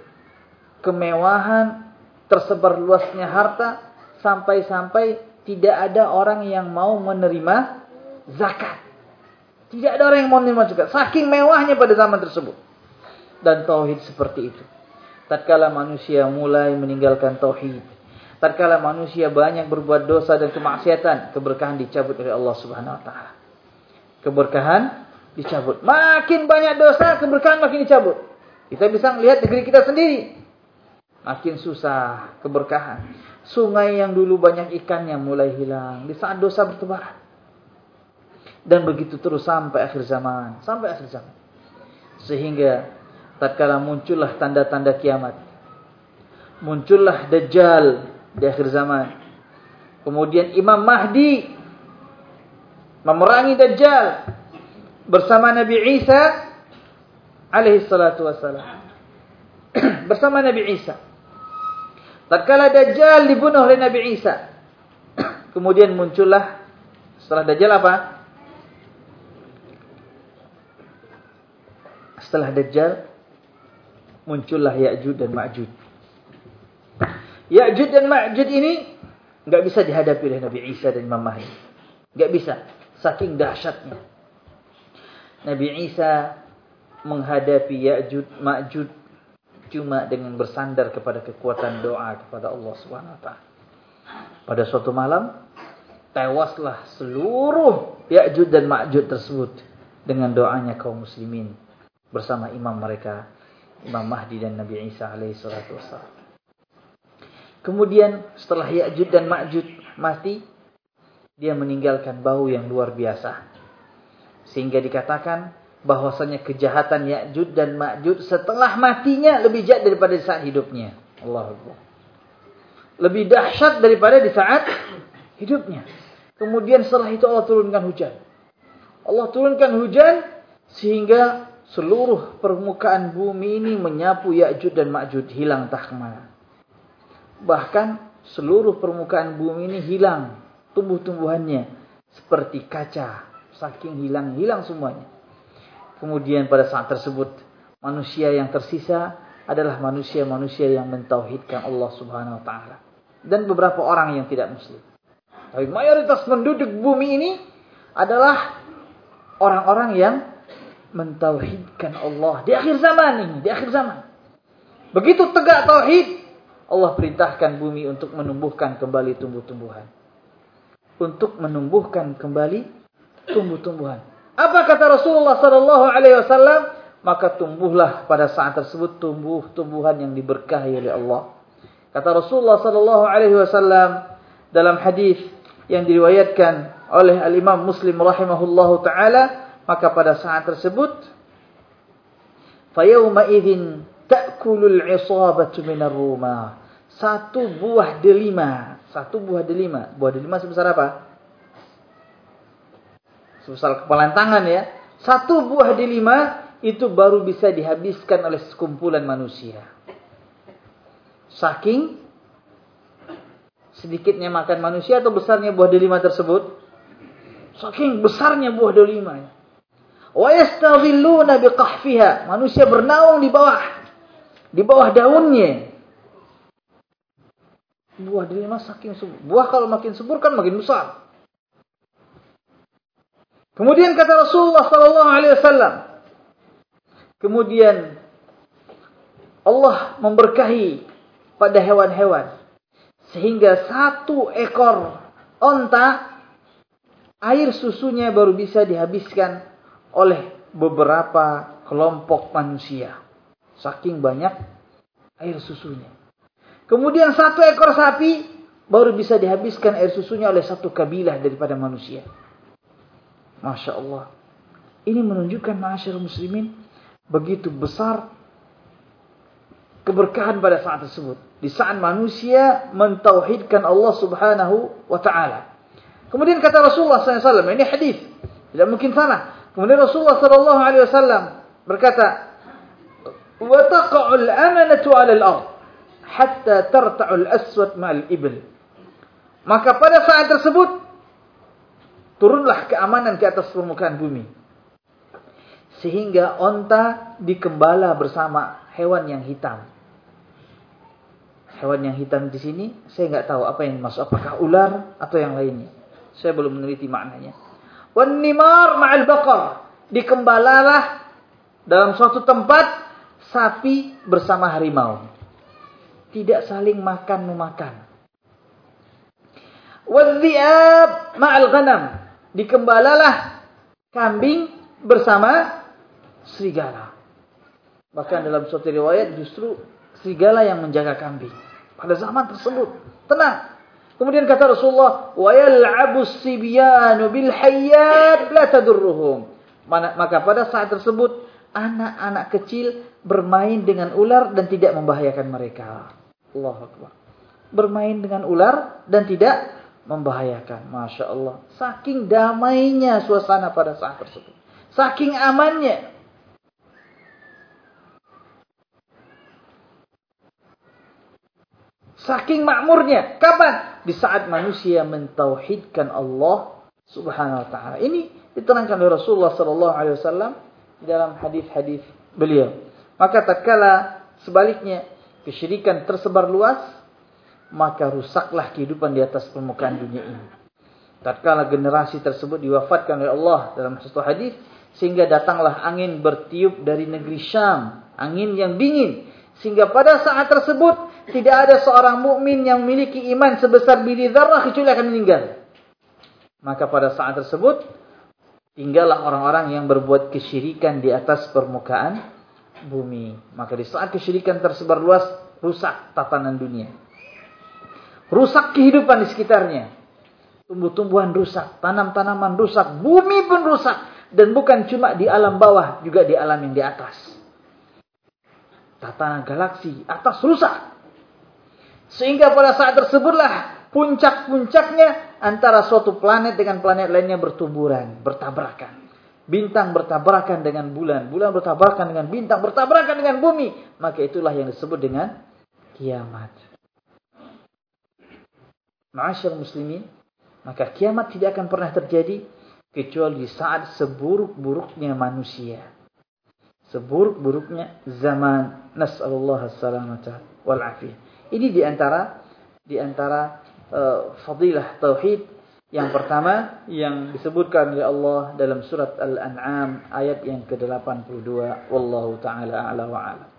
kemewahan, tersebar luasnya harta sampai-sampai tidak ada orang yang mau menerima zakat. Tidak ada orang yang mau menerima zakat. Saking mewahnya pada zaman tersebut. Dan tauhid seperti itu. Tatkala manusia mulai meninggalkan tauhid. Tatkala manusia banyak berbuat dosa dan kemaksiatan. Keberkahan dicabut oleh Allah subhanahu wa ta'ala. Keberkahan dicabut. Makin banyak dosa, keberkahan makin dicabut. Kita bisa melihat negeri kita sendiri. Makin susah keberkahan. Sungai yang dulu banyak ikannya mulai hilang. Di saat dosa bertebaran. Dan begitu terus sampai akhir zaman. Sampai akhir zaman. Sehingga tatkala muncullah tanda-tanda kiamat. Muncullah Dajjal di akhir zaman. Kemudian Imam Mahdi memerangi Dajjal bersama Nabi Isa alaihi salatu wassalam. bersama Nabi Isa. Tatkala Dajjal dibunuh oleh Nabi Isa. Kemudian muncullah setelah Dajjal apa? setelah Dajjal muncullah Ya'jud dan Ma'jud. Ya'jud dan Ma'jud ini nggak bisa dihadapi oleh Nabi Isa dan Imam Mahdi. Nggak bisa, saking dahsyatnya. Nabi Isa menghadapi Ya'jud Ma'jud cuma dengan bersandar kepada kekuatan doa kepada Allah Subhanahu wa taala. Pada suatu malam tewaslah seluruh Ya'jud dan Ma'jud tersebut dengan doanya kaum muslimin bersama imam mereka Imam Mahdi dan Nabi Isa alaihi salatu wassalam. Kemudian setelah Ya'jud dan Ma'jud mati, dia meninggalkan bau yang luar biasa. Sehingga dikatakan bahwasanya kejahatan Ya'jud dan Ma'jud setelah matinya lebih jahat daripada di saat hidupnya. Allah Lebih dahsyat daripada di saat hidupnya. Kemudian setelah itu Allah turunkan hujan. Allah turunkan hujan sehingga seluruh permukaan bumi ini menyapu Ya'jud dan Ma'jud hilang tak ke mana. Bahkan seluruh permukaan bumi ini hilang tumbuh-tumbuhannya seperti kaca. Saking hilang-hilang semuanya. Kemudian pada saat tersebut manusia yang tersisa adalah manusia-manusia yang mentauhidkan Allah Subhanahu wa taala dan beberapa orang yang tidak muslim. Tapi mayoritas penduduk bumi ini adalah orang-orang yang mentauhidkan Allah di akhir zaman ini, di akhir zaman. Begitu tegak tauhid, Allah perintahkan bumi untuk menumbuhkan kembali tumbuh-tumbuhan. Untuk menumbuhkan kembali tumbuh-tumbuhan. Apa kata Rasulullah sallallahu alaihi wasallam? Maka tumbuhlah pada saat tersebut tumbuh-tumbuhan yang diberkahi oleh Allah. Kata Rasulullah sallallahu alaihi wasallam dalam hadis yang diriwayatkan oleh al-Imam Muslim rahimahullahu taala maka pada saat tersebut fayawma idzin ta'kulul 'isabatu minar ruma satu buah delima satu buah delima buah delima sebesar apa sebesar kepalan tangan ya satu buah delima itu baru bisa dihabiskan oleh sekumpulan manusia saking sedikitnya makan manusia atau besarnya buah delima tersebut saking besarnya buah delima. Wa yastadhilluna biqahfiha. Manusia bernaung di bawah di bawah daunnya. Buah dari saking subur. Buah kalau makin subur kan makin besar. Kemudian kata Rasulullah sallallahu alaihi wasallam. Kemudian Allah memberkahi pada hewan-hewan sehingga satu ekor onta air susunya baru bisa dihabiskan oleh beberapa kelompok manusia. Saking banyak air susunya. Kemudian satu ekor sapi baru bisa dihabiskan air susunya oleh satu kabilah daripada manusia. Masya Allah. Ini menunjukkan masyarakat muslimin begitu besar keberkahan pada saat tersebut. Di saat manusia mentauhidkan Allah subhanahu wa ta'ala. Kemudian kata Rasulullah SAW, ini hadis Tidak mungkin salah. Kemudian Rasulullah sallallahu alaihi wasallam berkata, "Wa taqa'ul amanatu 'ala al-ard hatta tarta'u al-aswad ma'al ibl." Maka pada saat tersebut turunlah keamanan ke atas permukaan bumi. Sehingga onta dikembala bersama hewan yang hitam. Hewan yang hitam di sini saya nggak tahu apa yang masuk apakah ular atau yang lainnya. Saya belum meneliti maknanya. Wan nimar ma'al baqar. Dikembalalah dalam suatu tempat sapi bersama harimau. Tidak saling makan memakan. Wadhi'ab ma'al ghanam. Dikembalalah kambing bersama serigala. Bahkan dalam suatu riwayat justru serigala yang menjaga kambing. Pada zaman tersebut. Tenang. Kemudian kata Rasulullah, "Wa yal'abu sibyanu bil hayyat la tadurruhum." Maka pada saat tersebut anak-anak kecil bermain dengan ular dan tidak membahayakan mereka. Allahu Akbar. Bermain dengan ular dan tidak membahayakan. Masya Allah. Saking damainya suasana pada saat tersebut. Saking amannya. Saking makmurnya. Kapan? Di saat manusia mentauhidkan Allah subhanahu wa ta'ala. Ini diterangkan oleh Rasulullah sallallahu alaihi wasallam dalam hadis-hadis beliau. Maka tatkala sebaliknya kesyirikan tersebar luas, maka rusaklah kehidupan di atas permukaan dunia ini. Tatkala generasi tersebut diwafatkan oleh Allah dalam satu hadis, sehingga datanglah angin bertiup dari negeri Syam, angin yang dingin, sehingga pada saat tersebut tidak ada seorang mukmin yang memiliki iman sebesar biji zarrah kecuali akan meninggal. Maka pada saat tersebut tinggallah orang-orang yang berbuat kesyirikan di atas permukaan bumi. Maka di saat kesyirikan tersebar luas, rusak tatanan dunia. Rusak kehidupan di sekitarnya. Tumbuh-tumbuhan rusak, tanam-tanaman rusak, bumi pun rusak. Dan bukan cuma di alam bawah, juga di alam yang di atas. Tatanan galaksi, atas rusak. Sehingga pada saat tersebutlah puncak-puncaknya antara suatu planet dengan planet lainnya bertuburan, bertabrakan. Bintang bertabrakan dengan bulan, bulan bertabrakan dengan bintang, bertabrakan dengan bumi. Maka itulah yang disebut dengan kiamat. Ma'asyar muslimin, maka kiamat tidak akan pernah terjadi kecuali saat seburuk-buruknya manusia. Seburuk-buruknya zaman. Nas'alullah as-salamata wal-afiyah. Ini di antara di antara uh, fadilah tauhid yang pertama yang disebutkan oleh Allah dalam surat Al-An'am ayat yang ke-82 wallahu taala a'la wa a'lam.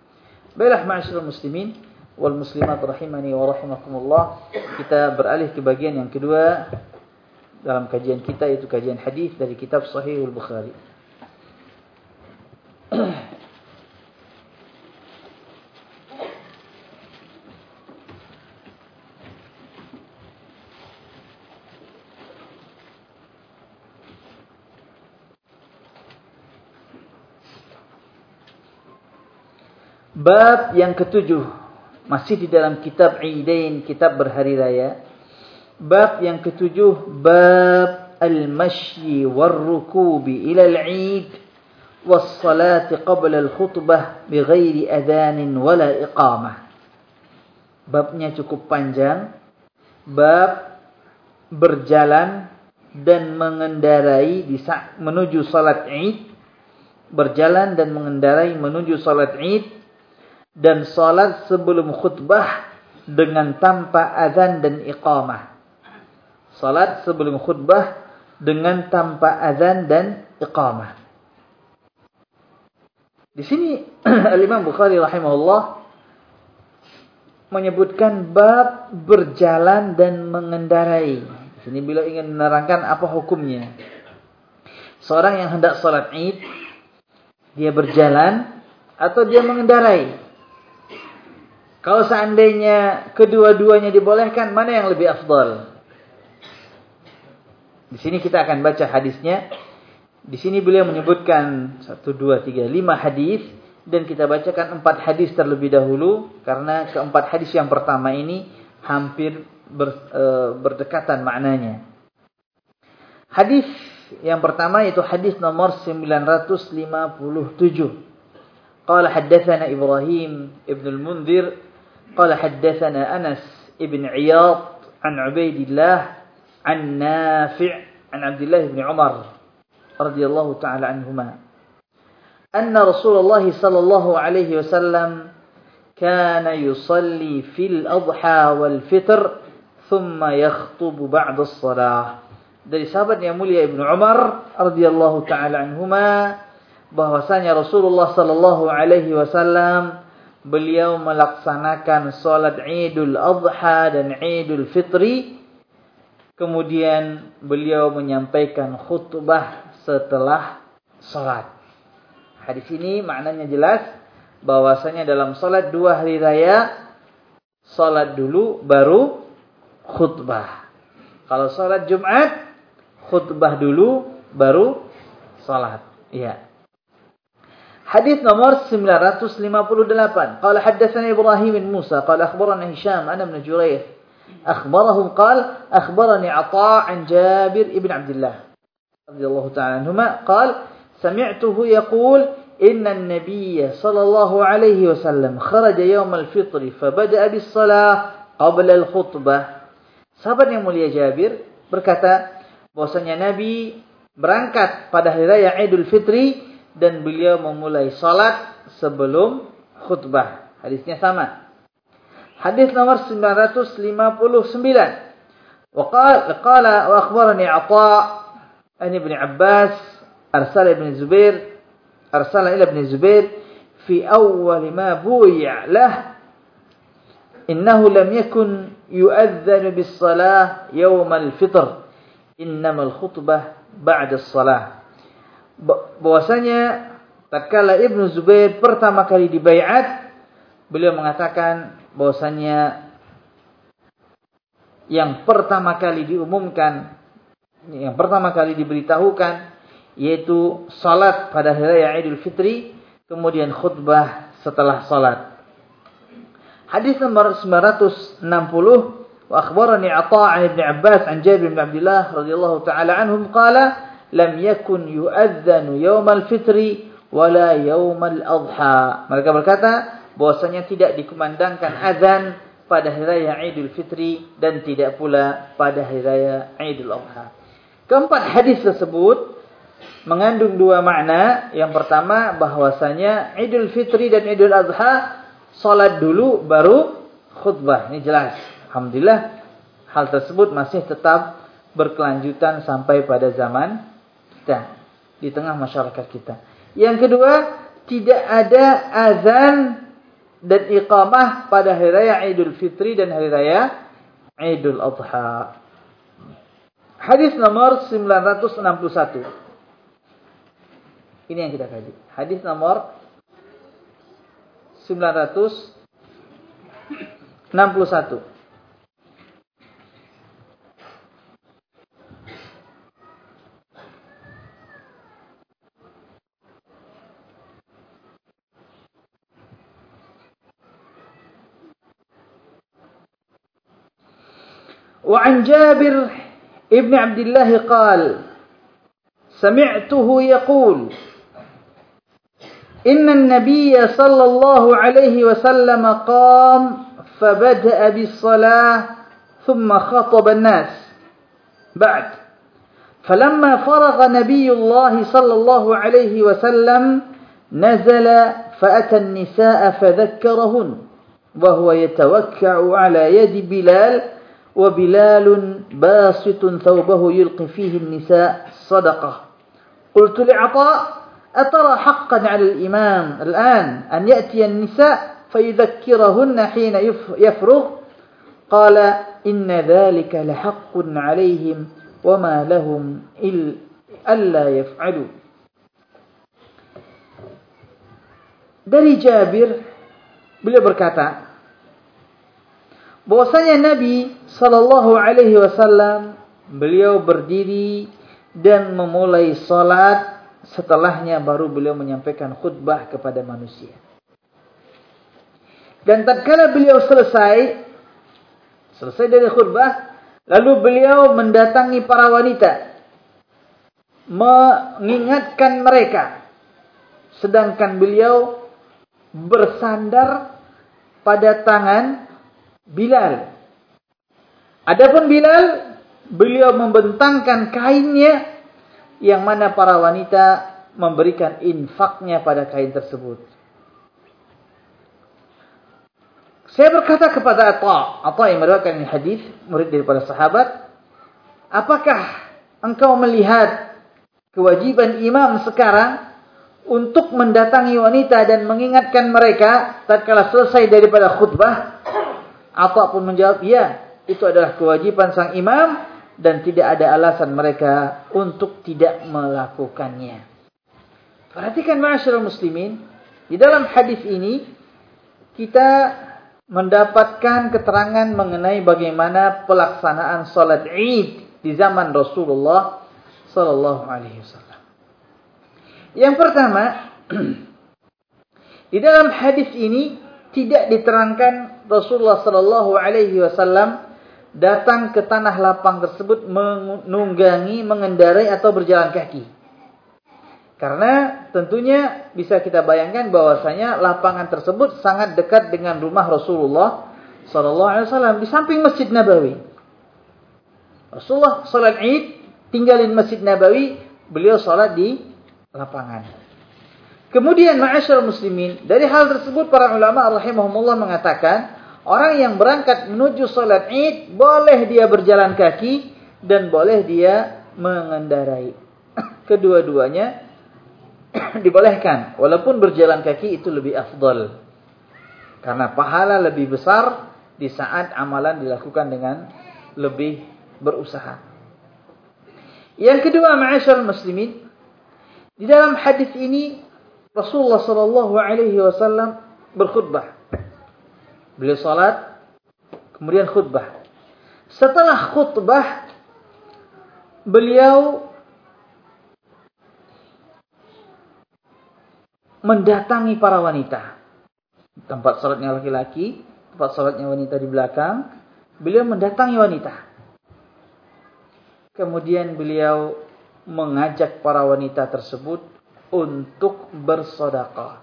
Baiklah ma'asyiral muslimin wal muslimat rahimani wa rahimakumullah. Kita beralih ke bagian yang kedua dalam kajian kita yaitu kajian hadis dari kitab Sahihul Bukhari. Bab yang ketujuh masih di dalam kitab Idain, kitab berhari raya. Bab yang ketujuh bab al-mashyi war-rukubi ila al-Eid was-salati qabla al-khutbah bighairi adhan wala iqamah. Babnya cukup panjang. Bab berjalan dan mengendarai di menuju salat Id, berjalan dan mengendarai menuju salat Id dan salat sebelum khutbah dengan tanpa azan dan iqamah. Salat sebelum khutbah dengan tanpa azan dan iqamah. Di sini Al-Imam Bukhari rahimahullah menyebutkan bab berjalan dan mengendarai. Di sini beliau ingin menerangkan apa hukumnya. Seorang yang hendak salat Id, dia berjalan atau dia mengendarai. Kalau seandainya kedua-duanya dibolehkan, mana yang lebih afdal? Di sini kita akan baca hadisnya. Di sini beliau menyebutkan satu, dua, tiga, lima hadis dan kita bacakan empat hadis terlebih dahulu karena keempat hadis yang pertama ini hampir ber, e, berdekatan maknanya. Hadis yang pertama itu hadis nomor 957. Qala haddatsana Ibrahim ibn al-Munzir قال حدثنا أنس بن عياض عن عبيد الله عن نافع عن عبد الله بن عمر رضي الله تعالى عنهما أن رسول الله صلى الله عليه وسلم كان يصلي في الأضحى والفطر ثم يخطب بعد الصلاة. Dari sahabat yang mulia Ibnu Umar radhiyallahu taala anhuma bahwasanya Rasulullah sallallahu alaihi wasallam beliau melaksanakan salat Idul Adha dan Idul Fitri kemudian beliau menyampaikan khutbah setelah salat. Hadis ini maknanya jelas bahwasanya dalam salat dua hari raya salat dulu baru khutbah. Kalau salat Jumat khutbah dulu baru salat. Iya. Hadis nomor 958. Qala haddatsana Ibrahim bin Musa qala akhbarana Hisham an ibn Jurayh akhbarahu qala akhbarani Atha an Jabir ibn Abdullah radhiyallahu ta'ala anhuma qala sami'tuhu yaqul إن النبي صلى الله عليه وسلم خرج يوم الفطر فبدأ بالصلاة قبل الخطبة Sahabat yang mulia Jabir berkata bahwasanya Nabi berangkat pada hari raya Idul Fitri dan beliau memulai salat sebelum khutbah. Hadisnya sama. Hadis nomor 959. وقال قال واخبرني عطاء عن ابن عباس ارسل ابن الزبير ارسل إلى ابن الزبير في اول ما بويع له انه لم يكن يؤذن بالصلاه يوم الفطر انما الخطبه بعد الصلاه bahwasanya tatkala Ibnu Zubair pertama kali dibaiat beliau mengatakan bahwasanya yang pertama kali diumumkan yang pertama kali diberitahukan yaitu salat pada hari raya Idul Fitri kemudian khutbah setelah salat. Hadis nomor 960 wa akhbarani Atha' Ibn Abbas an Jabir bin Abdullah radhiyallahu taala anhum qala lam yakun yu'adzanu yaumal fitri wala yaumal adha. Mereka berkata bahwasanya tidak dikumandangkan azan pada hari raya Idul Fitri dan tidak pula pada hari raya Idul Adha. Keempat hadis tersebut mengandung dua makna. Yang pertama bahwasanya Idul Fitri dan Idul Adha salat dulu baru khutbah. Ini jelas. Alhamdulillah hal tersebut masih tetap berkelanjutan sampai pada zaman kita di tengah masyarakat kita. Yang kedua, tidak ada azan dan iqamah pada hari raya Idul Fitri dan hari raya Idul Adha. Hadis nomor 961. Ini yang kita kaji. Hadis nomor 961. وعن جابر ابن عبد الله قال سمعته يقول إن النبي صلى الله عليه وسلم قام فبدأ بالصلاة ثم خطب الناس. بعد فلما فرغ نبي الله صلى الله عليه وسلم نزل فأتى النساء فذكرهن وهو يتوكع على يد بلال وبلال باسط ثوبه يلقي فيه النساء. صدقة. قلت لعطاء أترى حقا على الإمام الآن أن يأتي النساء فيذكرهن حين يفرغ؟ قال إن ذلك لحق عليهم وما لهم ألا يفعلوا. Dari Jabir beliau berkata bahwasanya Nabi sallallahu alaihi wasallam beliau berdiri dan memulai salat setelahnya baru beliau menyampaikan khutbah kepada manusia. Dan tatkala beliau selesai selesai dari khutbah lalu beliau mendatangi para wanita mengingatkan mereka sedangkan beliau bersandar pada tangan Bilal. Adapun Bilal, beliau membentangkan kainnya yang mana para wanita memberikan infaknya pada kain tersebut. Saya berkata kepada Atta, Atta yang meriwayatkan hadis, murid daripada sahabat, apakah engkau melihat kewajiban imam sekarang untuk mendatangi wanita dan mengingatkan mereka tatkala selesai daripada khutbah ataupun menjawab ya itu adalah kewajiban sang imam dan tidak ada alasan mereka untuk tidak melakukannya. Perhatikan masyarakat muslimin, di dalam hadis ini kita mendapatkan keterangan mengenai bagaimana pelaksanaan salat Id di zaman Rasulullah sallallahu alaihi wasallam. Yang pertama, di dalam hadis ini tidak diterangkan Rasulullah sallallahu alaihi wasallam datang ke tanah lapang tersebut menunggangi, mengendarai atau berjalan kaki. Karena tentunya bisa kita bayangkan bahwasanya lapangan tersebut sangat dekat dengan rumah Rasulullah sallallahu alaihi wasallam di samping Masjid Nabawi. Rasulullah salat Id tinggalin Masjid Nabawi, beliau salat di lapangan. Kemudian ma'asyar muslimin, dari hal tersebut para ulama rahimahumullah mengatakan Orang yang berangkat menuju sholat id, boleh dia berjalan kaki dan boleh dia mengendarai. Kedua-duanya dibolehkan. Walaupun berjalan kaki itu lebih afdol. Karena pahala lebih besar di saat amalan dilakukan dengan lebih berusaha. Yang kedua, ma'asyar muslimin. Di dalam hadis ini, Rasulullah sallallahu alaihi wasallam berkhutbah. Beliau salat, kemudian khutbah. Setelah khutbah, beliau mendatangi para wanita. Tempat salatnya laki-laki, tempat salatnya wanita di belakang. Beliau mendatangi wanita. Kemudian beliau mengajak para wanita tersebut untuk bersodakah.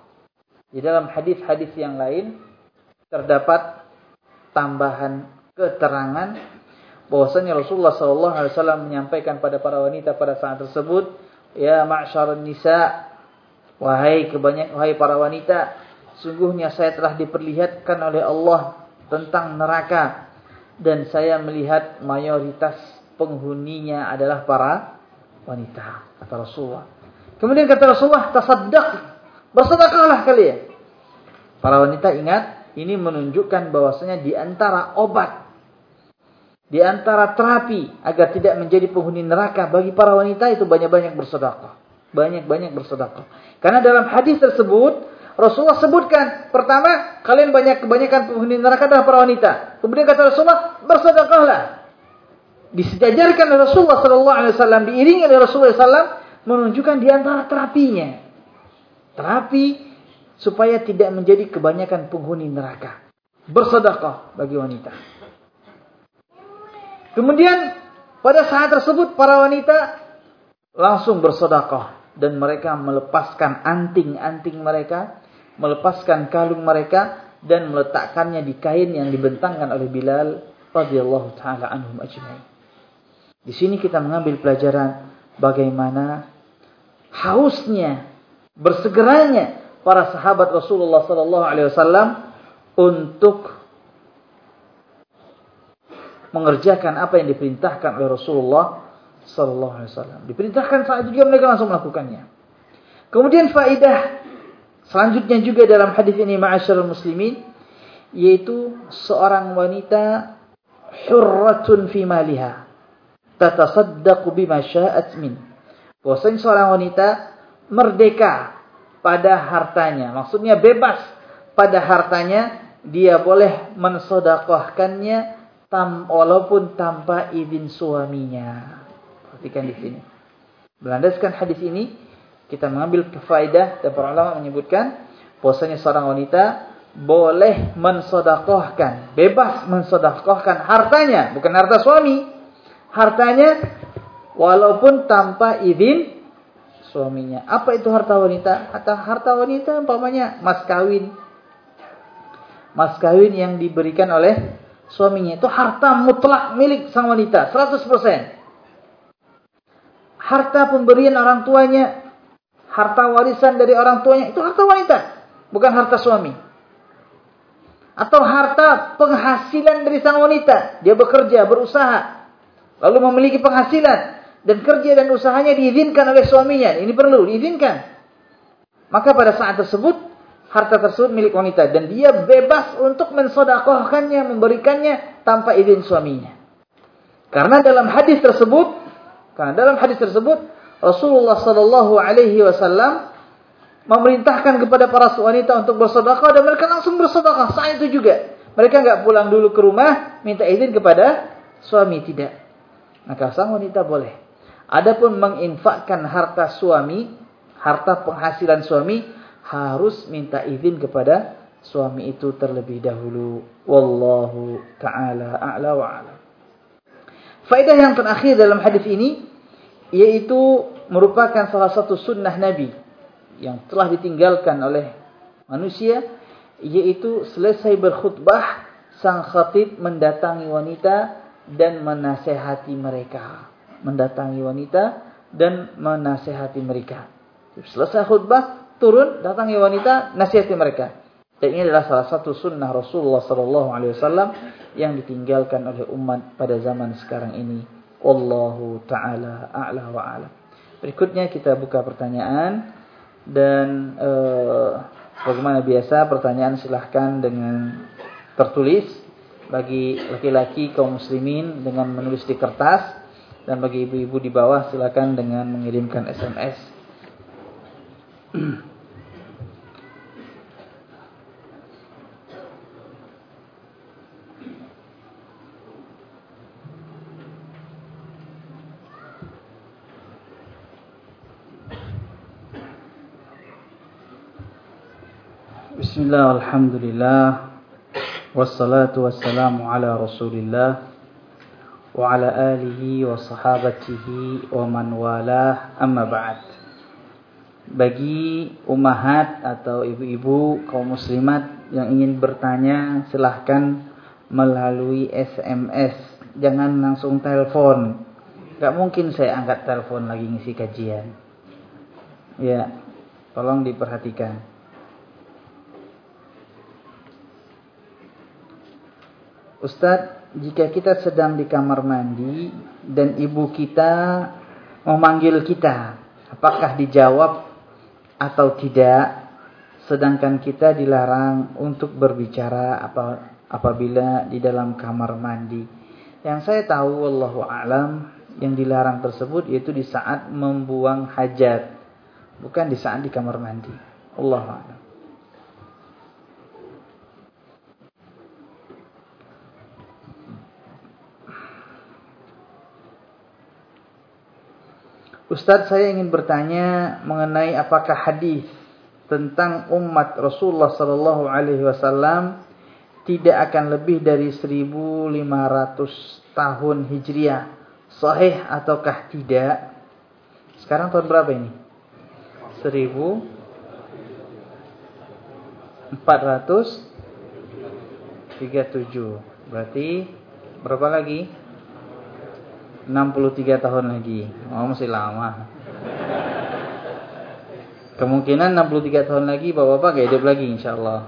Di dalam hadis-hadis yang lain, terdapat tambahan keterangan bahwasanya Rasulullah wasallam menyampaikan pada para wanita pada saat tersebut, "Ya ma'syarun nisa, wahai kebanyak wahai para wanita, sungguhnya saya telah diperlihatkan oleh Allah tentang neraka dan saya melihat mayoritas penghuninya adalah para wanita," kata Rasulullah. Kemudian kata Rasulullah, "Tasaddaq, bersedekahlah kalian." Para wanita ingat ini menunjukkan bahwasanya di antara obat, di antara terapi agar tidak menjadi penghuni neraka bagi para wanita itu banyak-banyak bersedekah. Banyak-banyak bersedekah. Karena dalam hadis tersebut Rasulullah sebutkan pertama kalian banyak kebanyakan penghuni neraka adalah para wanita. Kemudian kata Rasulullah bersedekahlah. Disejajarkan oleh Rasulullah Sallallahu Alaihi Wasallam diiringi oleh Rasulullah Sallam menunjukkan di antara terapinya. Terapi supaya tidak menjadi kebanyakan penghuni neraka. Bersedekah bagi wanita. Kemudian pada saat tersebut para wanita langsung bersedekah dan mereka melepaskan anting-anting mereka, melepaskan kalung mereka dan meletakkannya di kain yang dibentangkan oleh Bilal radhiyallahu taala anhum ajmain. Di sini kita mengambil pelajaran bagaimana hausnya, bersegeranya para sahabat Rasulullah sallallahu alaihi wasallam untuk mengerjakan apa yang diperintahkan oleh Rasulullah sallallahu alaihi wasallam. Diperintahkan saat juga mereka langsung melakukannya. Kemudian faidah selanjutnya juga dalam hadis ini ma'asyiral muslimin yaitu seorang wanita hurratun fi maliha tatasaddaqu bima sya'at min. Bahwasanya seorang wanita merdeka pada hartanya. Maksudnya bebas pada hartanya, dia boleh mensodakohkannya tam, walaupun tanpa izin suaminya. Perhatikan di sini. Berlandaskan hadis ini, kita mengambil kefaidah dan para ulama menyebutkan bahwasanya seorang wanita boleh mensodakohkan, bebas mensodakohkan hartanya, bukan harta suami, hartanya walaupun tanpa izin suaminya. Apa itu harta wanita? Harta, harta wanita umpamanya mas kawin. Mas kawin yang diberikan oleh suaminya. Itu harta mutlak milik sang wanita. 100%. Harta pemberian orang tuanya. Harta warisan dari orang tuanya. Itu harta wanita. Bukan harta suami. Atau harta penghasilan dari sang wanita. Dia bekerja, berusaha. Lalu memiliki penghasilan dan kerja dan usahanya diizinkan oleh suaminya. Ini perlu diizinkan. Maka pada saat tersebut harta tersebut milik wanita dan dia bebas untuk mensodakohkannya, memberikannya tanpa izin suaminya. Karena dalam hadis tersebut, karena dalam hadis tersebut Rasulullah Shallallahu Alaihi Wasallam memerintahkan kepada para wanita untuk bersedekah dan mereka langsung bersedekah saat itu juga. Mereka nggak pulang dulu ke rumah minta izin kepada suami tidak. Maka sang wanita boleh. Adapun menginfakkan harta suami, harta penghasilan suami harus minta izin kepada suami itu terlebih dahulu. Wallahu taala a'la wa a'lam. Faedah yang terakhir dalam hadis ini yaitu merupakan salah satu sunnah Nabi yang telah ditinggalkan oleh manusia yaitu selesai berkhutbah sang khatib mendatangi wanita dan menasehati mereka mendatangi wanita dan menasehati mereka. Selesai khutbah, turun, datangi wanita, nasihati mereka. Dan ini adalah salah satu sunnah Rasulullah Sallallahu Alaihi Wasallam yang ditinggalkan oleh umat pada zaman sekarang ini. Wallahu taala a'la wa a'lam. Berikutnya kita buka pertanyaan dan uh, bagaimana biasa pertanyaan silahkan dengan tertulis bagi laki-laki kaum muslimin dengan menulis di kertas dan bagi ibu-ibu di bawah silakan dengan mengirimkan SMS. Bismillah, alhamdulillah, wassalatu wassalamu ala rasulillah وعلى آله وصحابته ومن والاه أما بعد bagi umahat atau ibu-ibu kaum muslimat yang ingin bertanya silahkan melalui SMS jangan langsung telepon gak mungkin saya angkat telepon lagi ngisi kajian ya tolong diperhatikan Ustadz jika kita sedang di kamar mandi dan ibu kita memanggil kita, apakah dijawab atau tidak? Sedangkan kita dilarang untuk berbicara apa apabila di dalam kamar mandi. Yang saya tahu wallahu alam yang dilarang tersebut yaitu di saat membuang hajat, bukan di saat di kamar mandi. Allah alam. Ustadz saya ingin bertanya mengenai apakah hadis tentang umat Rasulullah Sallallahu Alaihi Wasallam tidak akan lebih dari 1500 tahun Hijriah sahih ataukah tidak? Sekarang tahun berapa ini? 1437. Berarti berapa lagi? 63 tahun lagi. Oh, masih lama. Kemungkinan 63 tahun lagi Bapak-bapak gak hidup lagi insyaallah.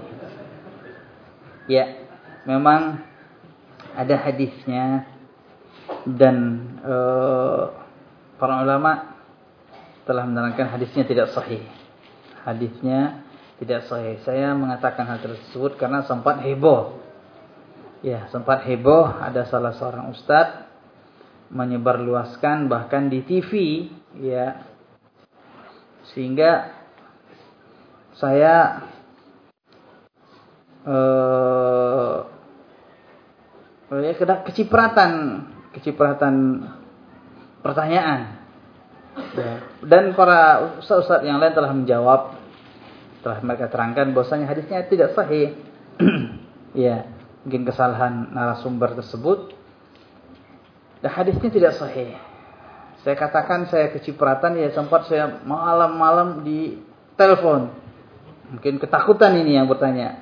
Ya, memang ada hadisnya dan uh, para ulama telah menerangkan hadisnya tidak sahih. Hadisnya tidak sahih. Saya mengatakan hal tersebut karena sempat heboh. Ya, sempat heboh ada salah seorang ustadz menyebarluaskan bahkan di TV ya. Sehingga saya eh ya kecipratan kecipratan pertanyaan. Ya. dan para ustaz-ustaz yang lain telah menjawab telah mereka terangkan bahwasanya hadisnya tidak sahih. Ya mungkin kesalahan narasumber tersebut dan hadisnya tidak sahih. Saya katakan saya kecipratan ya sempat saya malam-malam di telepon. Mungkin ketakutan ini yang bertanya.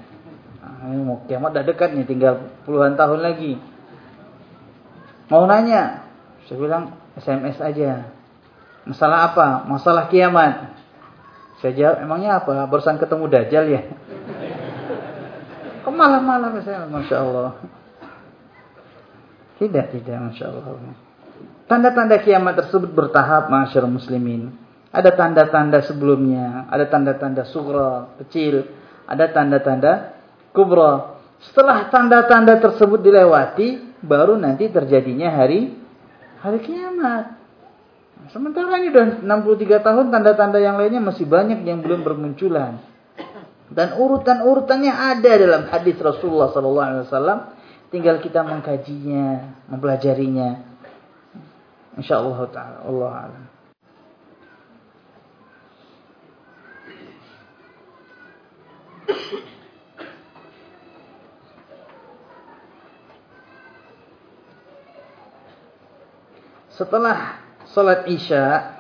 Ah, mau kiamat dah dekat nih tinggal puluhan tahun lagi. Mau nanya. Saya bilang SMS aja. Masalah apa? Masalah kiamat. Saya jawab, emangnya apa? Barusan ketemu Dajjal ya? Kok malam-malam saya? Masya Allah. Tidak, tidak, Masya Allah. Tanda-tanda kiamat tersebut bertahap, masyarakat muslimin. Ada tanda-tanda sebelumnya, ada tanda-tanda sugra, kecil, ada tanda-tanda kubra. Setelah tanda-tanda tersebut dilewati, baru nanti terjadinya hari hari kiamat. Sementara ini sudah 63 tahun tanda-tanda yang lainnya masih banyak yang belum bermunculan. Dan urutan-urutannya ada dalam hadis Rasulullah SAW. Tinggal kita mengkajinya, mempelajarinya. Insyaallah taala Allah alam. Setelah sholat isya,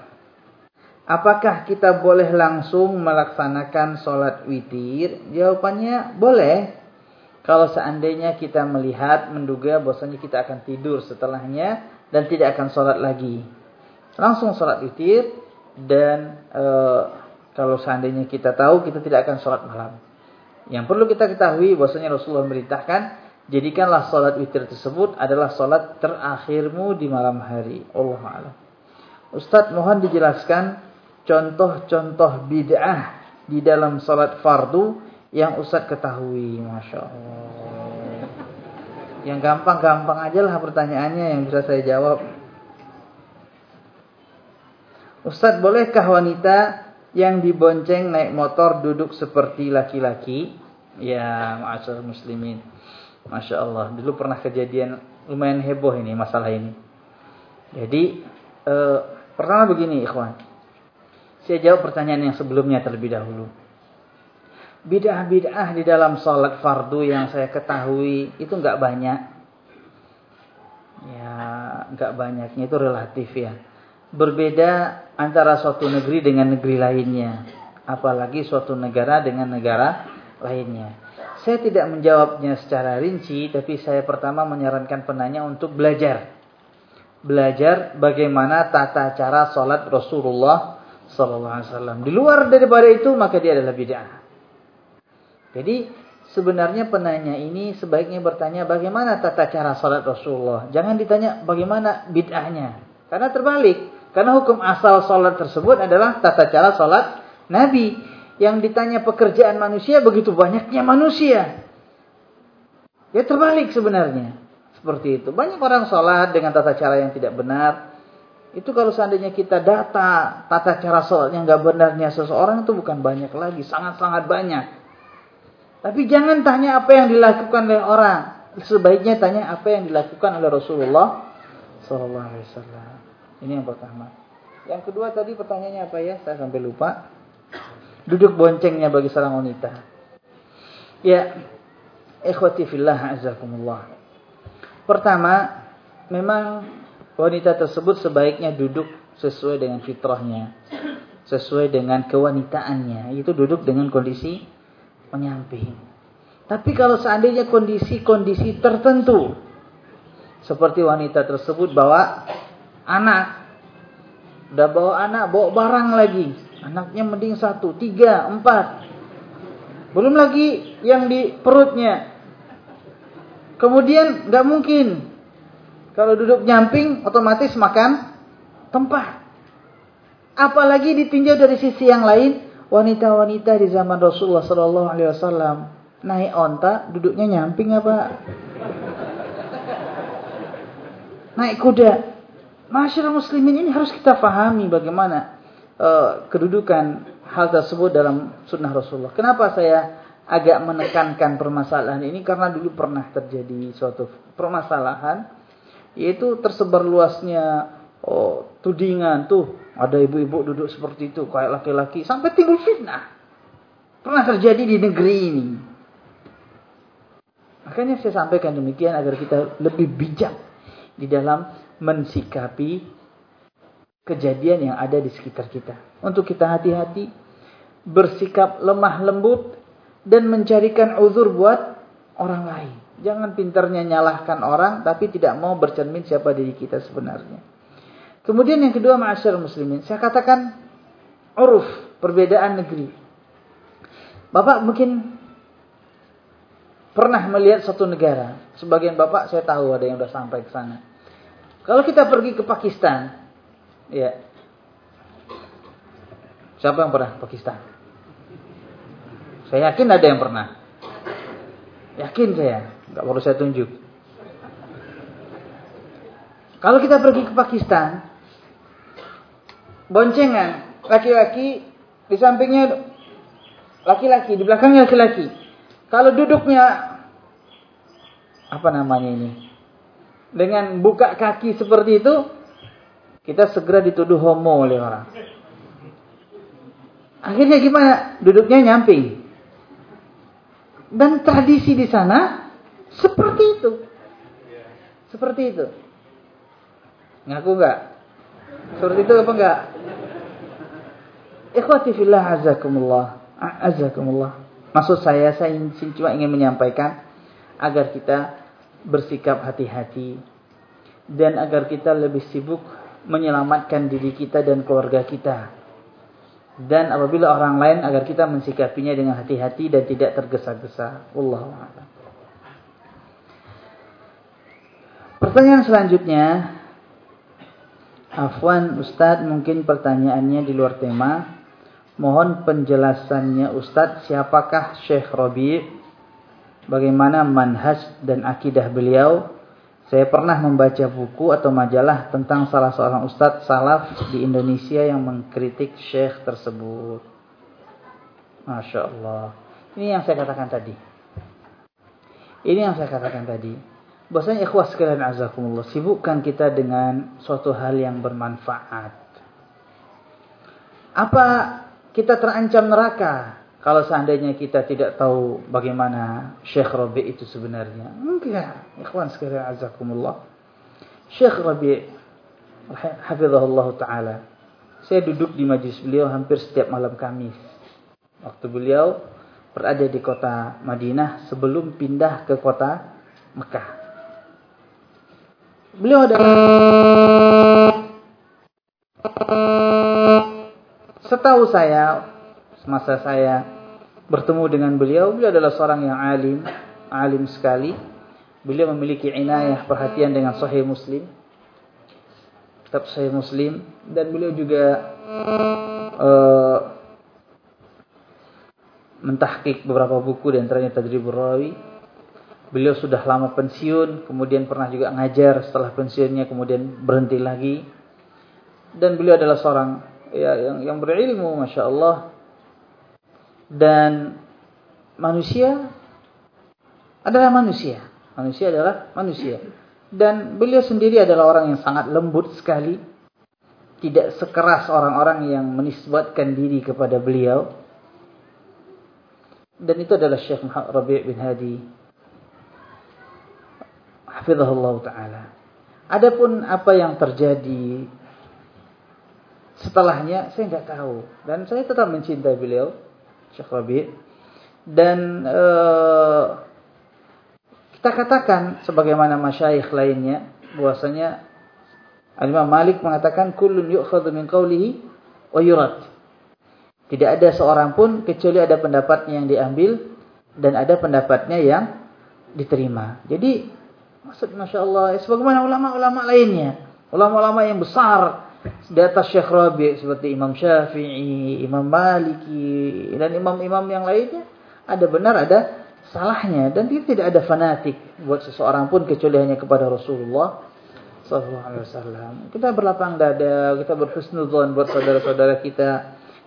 apakah kita boleh langsung melaksanakan sholat witir? Jawabannya boleh. Kalau seandainya kita melihat, menduga bahwasanya kita akan tidur setelahnya dan tidak akan sholat lagi. Langsung sholat witir dan e, kalau seandainya kita tahu kita tidak akan sholat malam. Yang perlu kita ketahui bahwasanya Rasulullah memerintahkan jadikanlah sholat witir tersebut adalah sholat terakhirmu di malam hari. Allah Alam. Ustadz mohon dijelaskan contoh-contoh bid'ah di dalam sholat fardu yang Ustadz ketahui. Masya Allah. Yang gampang-gampang aja lah pertanyaannya yang bisa saya jawab. Ustadz bolehkah wanita yang dibonceng naik motor duduk seperti laki-laki? Ya, masyarakat muslimin. Masya Allah. Dulu pernah kejadian lumayan heboh ini masalah ini. Jadi e, pertama begini, ikhwan. Saya jawab pertanyaan yang sebelumnya terlebih dahulu. Bid'ah-bid'ah di dalam sholat fardu yang saya ketahui itu nggak banyak. Ya, nggak banyaknya itu relatif ya. Berbeda antara suatu negeri dengan negeri lainnya. Apalagi suatu negara dengan negara lainnya. Saya tidak menjawabnya secara rinci, tapi saya pertama menyarankan penanya untuk belajar. Belajar bagaimana tata cara sholat Rasulullah Wasallam. Di luar daripada itu maka dia adalah bid'ah. Jadi sebenarnya penanya ini sebaiknya bertanya bagaimana tata cara sholat Rasulullah. Jangan ditanya bagaimana bid'ahnya. Karena terbalik. Karena hukum asal sholat tersebut adalah tata cara sholat Nabi yang ditanya pekerjaan manusia begitu banyaknya manusia. Ya terbalik sebenarnya. Seperti itu. Banyak orang sholat dengan tata cara yang tidak benar. Itu kalau seandainya kita data tata cara sholat yang gak benarnya seseorang itu bukan banyak lagi. Sangat-sangat banyak. Tapi jangan tanya apa yang dilakukan oleh orang. Sebaiknya tanya apa yang dilakukan oleh Rasulullah Sallallahu Alaihi Wasallam. Ini yang pertama. Yang kedua tadi pertanyaannya apa ya? Saya sampai lupa duduk boncengnya bagi seorang wanita. Ya, ikhwati fillah azakumullah. Pertama, memang wanita tersebut sebaiknya duduk sesuai dengan fitrahnya, sesuai dengan kewanitaannya, itu duduk dengan kondisi menyamping. Tapi kalau seandainya kondisi-kondisi tertentu seperti wanita tersebut bawa anak, udah bawa anak, bawa barang lagi, Anaknya mending satu, tiga, empat. Belum lagi yang di perutnya. Kemudian nggak mungkin kalau duduk nyamping otomatis makan tempat. Apalagi ditinjau dari sisi yang lain, wanita-wanita di zaman Rasulullah Sallallahu Alaihi Wasallam naik onta, duduknya nyamping apa? Naik kuda. Masyarakat muslimin ini harus kita pahami bagaimana uh, kedudukan hal tersebut dalam sunnah Rasulullah. Kenapa saya agak menekankan permasalahan ini? Karena dulu pernah terjadi suatu permasalahan, yaitu tersebar luasnya oh, tudingan tuh ada ibu-ibu duduk seperti itu kayak laki-laki sampai timbul fitnah. Pernah terjadi di negeri ini. Makanya saya sampaikan demikian agar kita lebih bijak di dalam mensikapi kejadian yang ada di sekitar kita. Untuk kita hati-hati, bersikap lemah lembut, dan mencarikan uzur buat orang lain. Jangan pintarnya nyalahkan orang, tapi tidak mau bercermin siapa diri kita sebenarnya. Kemudian yang kedua, ma'asyar muslimin. Saya katakan, uruf, perbedaan negeri. Bapak mungkin pernah melihat satu negara. Sebagian bapak saya tahu ada yang sudah sampai ke sana. Kalau kita pergi ke Pakistan, ya. Siapa yang pernah Pakistan? Saya yakin ada yang pernah. Yakin saya, nggak perlu saya tunjuk. Kalau kita pergi ke Pakistan, boncengan laki-laki di sampingnya laki-laki, di belakangnya laki-laki. Kalau duduknya apa namanya ini? Dengan buka kaki seperti itu, kita segera dituduh homo oleh orang. Akhirnya gimana? Duduknya nyamping. Dan tradisi di sana seperti itu. Seperti itu. Ngaku enggak? Seperti itu apa enggak? Ikhwati fillah azakumullah. Azakumullah. Maksud saya, saya cuma ingin menyampaikan agar kita bersikap hati-hati dan agar kita lebih sibuk menyelamatkan diri kita dan keluarga kita. Dan apabila orang lain agar kita mensikapinya dengan hati-hati dan tidak tergesa-gesa. Wallahu. Pertanyaan selanjutnya Afwan Ustadz mungkin pertanyaannya di luar tema. Mohon penjelasannya Ustadz siapakah Syekh Rabi' Bagaimana manhaj dan akidah beliau? Saya pernah membaca buku atau majalah tentang salah seorang Ustadz salaf di Indonesia yang mengkritik Syekh tersebut. Masya Allah. Ini yang saya katakan tadi. Ini yang saya katakan tadi. Bahasanya ikhwas sekalian azakumullah. Sibukkan kita dengan suatu hal yang bermanfaat. Apa kita terancam neraka kalau seandainya kita tidak tahu bagaimana Syekh Rabi itu sebenarnya? Enggak. Ikhwan sekalian azakumullah. Syekh Rabi hafizahullah taala. Saya duduk di majlis beliau hampir setiap malam Kamis. Waktu beliau berada di kota Madinah sebelum pindah ke kota Mekah. Beliau adalah setahu saya semasa saya bertemu dengan beliau, beliau adalah seorang yang alim, alim sekali. Beliau memiliki inayah perhatian dengan Sahih Muslim. Kitab Sahih Muslim dan beliau juga uh, mentahkik beberapa buku di antaranya Tadribur Rawi Beliau sudah lama pensiun, kemudian pernah juga ngajar setelah pensiunnya, kemudian berhenti lagi. Dan beliau adalah seorang ya, yang, yang berilmu, masya Allah. Dan manusia adalah manusia. Manusia adalah manusia. Dan beliau sendiri adalah orang yang sangat lembut sekali. Tidak sekeras orang-orang yang menisbatkan diri kepada beliau. Dan itu adalah Syekh Rabi' bin Hadi hafizahullah taala. Adapun apa yang terjadi setelahnya saya nggak tahu dan saya tetap mencintai beliau Syekh Rabi dan uh, kita katakan sebagaimana masyayikh lainnya bahwasanya Imam Malik mengatakan kullun yu'khadhu min qawlihi wa yurad. Tidak ada seorang pun kecuali ada pendapatnya yang diambil dan ada pendapatnya yang diterima. Jadi Maksud Masya Allah. Sebagaimana ulama-ulama lainnya. Ulama-ulama yang besar. Di atas Syekh Rabi. Seperti Imam Syafi'i. Imam Maliki. Dan imam-imam yang lainnya. Ada benar, ada salahnya. Dan tidak ada fanatik. Buat seseorang pun kecuali hanya kepada Rasulullah. Sallallahu Alaihi Wasallam. Kita berlapang dada. Kita berhusnudhan buat saudara-saudara kita.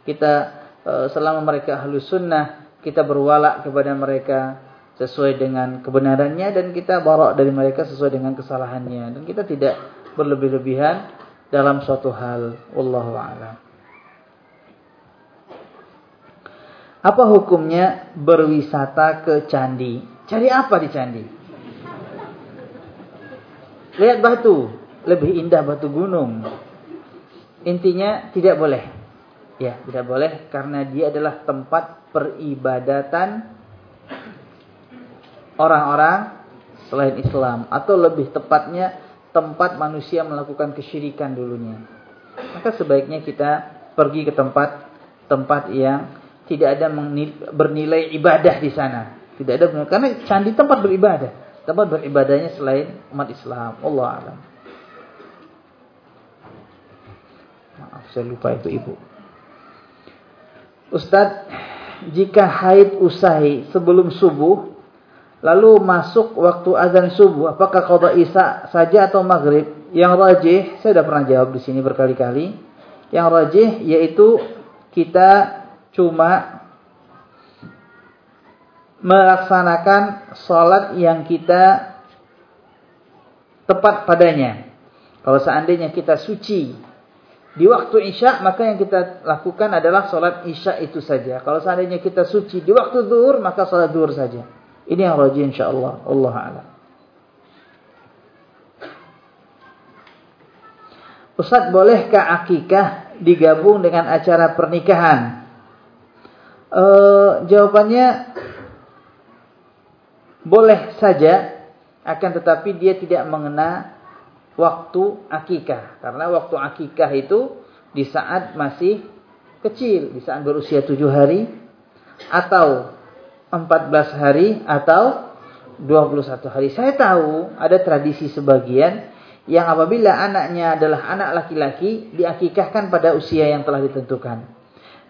Kita uh, selama mereka ahlu sunnah. Kita berwala kepada mereka sesuai dengan kebenarannya dan kita barak dari mereka sesuai dengan kesalahannya dan kita tidak berlebih-lebihan dalam suatu hal wallahu a'lam Apa hukumnya berwisata ke candi? Cari apa di candi? Lihat batu, lebih indah batu gunung. Intinya tidak boleh. Ya, tidak boleh karena dia adalah tempat peribadatan orang-orang selain Islam atau lebih tepatnya tempat manusia melakukan kesyirikan dulunya. Maka sebaiknya kita pergi ke tempat tempat yang tidak ada bernilai ibadah di sana. Tidak ada karena candi tempat beribadah. Tempat beribadahnya selain umat Islam. Allah alam. Maaf saya lupa itu ibu. Ustadz, jika haid usai sebelum subuh lalu masuk waktu azan subuh, apakah qada isya saja atau maghrib? Yang rajih, saya sudah pernah jawab di sini berkali-kali. Yang rajih yaitu kita cuma melaksanakan sholat yang kita tepat padanya. Kalau seandainya kita suci di waktu isya, maka yang kita lakukan adalah sholat isya itu saja. Kalau seandainya kita suci di waktu zuhur, maka sholat zuhur saja. Ini yang rajin insyaAllah. Allah Alam. Ustaz, bolehkah akikah digabung dengan acara pernikahan? E, jawabannya boleh saja, akan tetapi dia tidak mengena waktu akikah. Karena waktu akikah itu di saat masih kecil, di saat berusia tujuh hari, atau empat belas hari, atau dua puluh satu hari. Saya tahu ada tradisi sebagian yang apabila anaknya adalah anak laki-laki, diakikahkan pada usia yang telah ditentukan.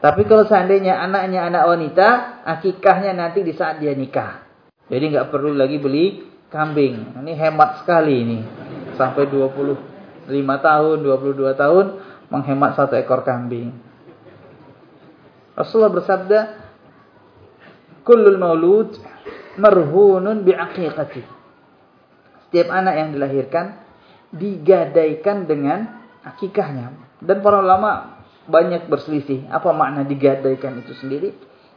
Tapi kalau seandainya anaknya anak wanita, akikahnya nanti di saat dia nikah. Jadi nggak perlu lagi beli kambing. Ini hemat sekali ini sampai 25 tahun, 22 tahun menghemat satu ekor kambing. Rasulullah bersabda, "Kullul maulud marhunun bi'aqiqati." Setiap anak yang dilahirkan digadaikan dengan akikahnya. Dan para ulama banyak berselisih apa makna digadaikan itu sendiri.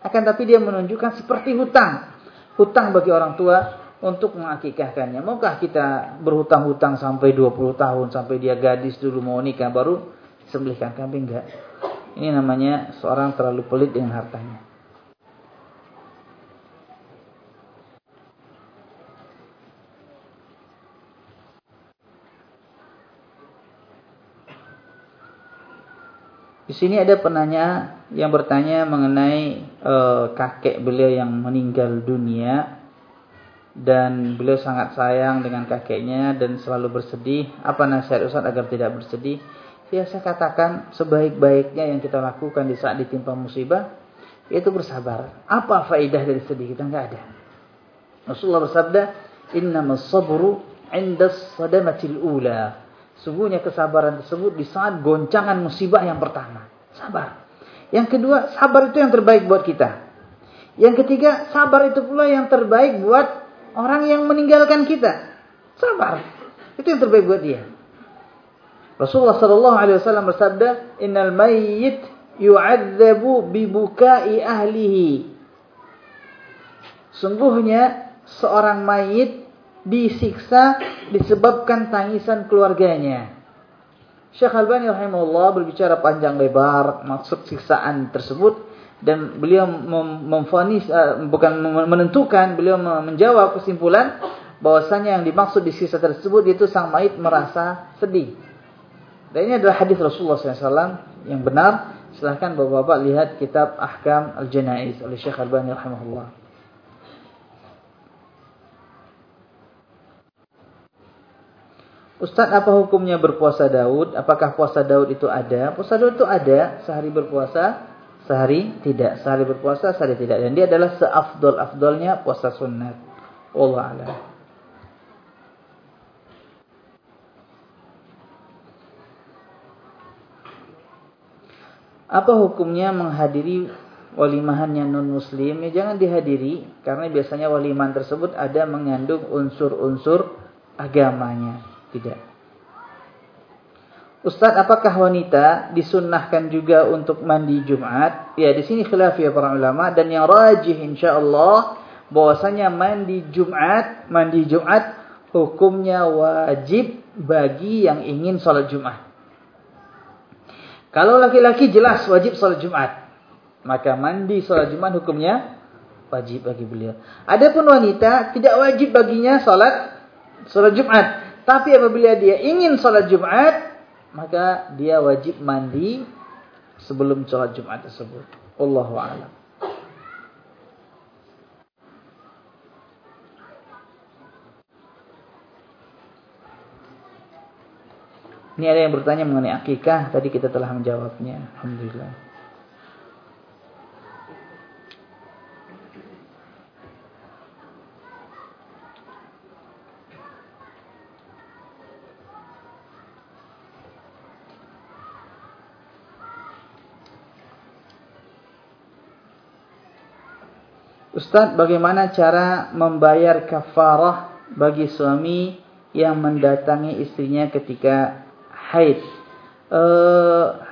Akan tapi dia menunjukkan seperti hutang. Hutang bagi orang tua untuk mengakikahkannya. Maukah kita berhutang-hutang sampai 20 tahun sampai dia gadis dulu mau nikah baru sembelihkan kambing enggak? Ini namanya seorang terlalu pelit dengan hartanya. Di sini ada penanya yang bertanya mengenai e, kakek beliau yang meninggal dunia dan beliau sangat sayang dengan kakeknya dan selalu bersedih. Apa nasihat Ustaz agar tidak bersedih? Ya saya katakan sebaik-baiknya yang kita lakukan di saat ditimpa musibah yaitu bersabar. Apa faedah dari sedih kita enggak ada. Rasulullah bersabda, "Innamas sabru 'inda sadamatil ula." Sungguhnya kesabaran tersebut di saat goncangan musibah yang pertama. Sabar. Yang kedua, sabar itu yang terbaik buat kita. Yang ketiga, sabar itu pula yang terbaik buat orang yang meninggalkan kita. Sabar. Itu yang terbaik buat dia. Rasulullah sallallahu alaihi wasallam bersabda, "Innal mayyit yu'adzabu bi bukai ahlihi." Sungguhnya seorang mayit disiksa disebabkan tangisan keluarganya. Syekh Albani rahimahullah berbicara panjang lebar maksud siksaan tersebut dan beliau memfonis uh, bukan menentukan beliau menjawab kesimpulan bahwasanya yang dimaksud di sisa tersebut itu sang mayit merasa sedih. Dan ini adalah hadis Rasulullah SAW yang benar. Silahkan bapak-bapak lihat kitab Ahkam Al-Janaiz oleh Syekh Al-Bani rahimahullah. Ustaz apa hukumnya berpuasa Daud? Apakah puasa Daud itu ada? Puasa Daud itu ada, sehari berpuasa, Sehari tidak, sehari berpuasa, sehari tidak. Dan dia adalah seafdol-afdolnya puasa sunat. Allah alam. Apa hukumnya menghadiri walimahannya non muslim? Ya, jangan dihadiri karena biasanya walimahan tersebut ada mengandung unsur-unsur agamanya. Tidak. Ustaz, apakah wanita disunnahkan juga untuk mandi Jumat? Ya, di sini khilaf ya para ulama dan yang rajih insyaallah bahwasanya mandi Jumat, mandi Jumat hukumnya wajib bagi yang ingin salat Jumat. Kalau laki-laki jelas wajib salat Jumat. Maka mandi salat Jumat hukumnya wajib bagi beliau. Adapun wanita tidak wajib baginya salat salat Jumat. Tapi apabila dia ingin salat Jumat, maka dia wajib mandi sebelum sholat Jumat tersebut. Allahu a'lam. Ini ada yang bertanya mengenai akikah, tadi kita telah menjawabnya. Alhamdulillah. Ustaz, bagaimana cara membayar kafarah bagi suami yang mendatangi istrinya ketika haid? E,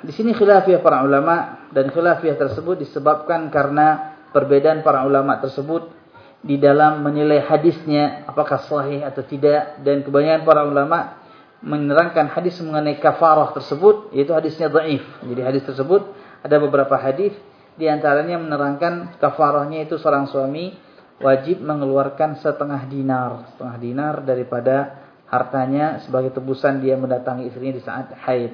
di sini khilafiyah para ulama dan khilafiyah tersebut disebabkan karena perbedaan para ulama tersebut di dalam menilai hadisnya apakah sahih atau tidak dan kebanyakan para ulama menerangkan hadis mengenai kafarah tersebut yaitu hadisnya dhaif. Jadi hadis tersebut ada beberapa hadis di antaranya menerangkan kafarahnya itu seorang suami wajib mengeluarkan setengah dinar, setengah dinar daripada hartanya sebagai tebusan dia mendatangi istrinya di saat haid.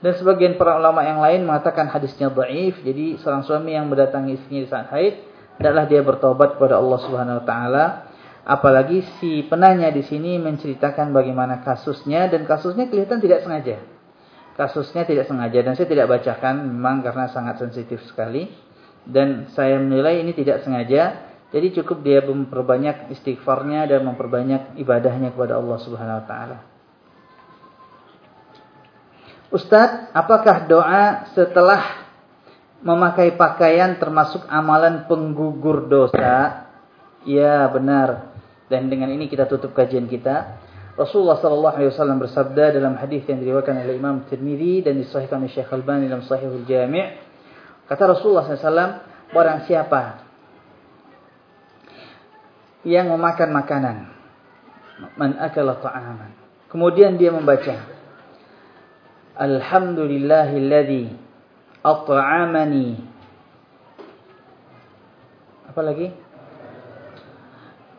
Dan sebagian para ulama yang lain mengatakan hadisnya dhaif, jadi seorang suami yang mendatangi istrinya di saat haid adalah dia bertobat kepada Allah Subhanahu wa taala. Apalagi si penanya di sini menceritakan bagaimana kasusnya dan kasusnya kelihatan tidak sengaja kasusnya tidak sengaja dan saya tidak bacakan memang karena sangat sensitif sekali dan saya menilai ini tidak sengaja jadi cukup dia memperbanyak istighfarnya dan memperbanyak ibadahnya kepada Allah Subhanahu wa taala. Ustadz, apakah doa setelah memakai pakaian termasuk amalan penggugur dosa? Ya, benar. Dan dengan ini kita tutup kajian kita. Rasulullah sallallahu alaihi wasallam bersabda dalam hadis yang diriwayatkan oleh Imam Tirmizi dan disahihkan oleh Syekh Albani dalam Sahihul Jami' kata Rasulullah SAW barang siapa yang memakan makanan man akala ta'aman. Kemudian dia membaca Alhamdulillahilladzi at'amani. Apa lagi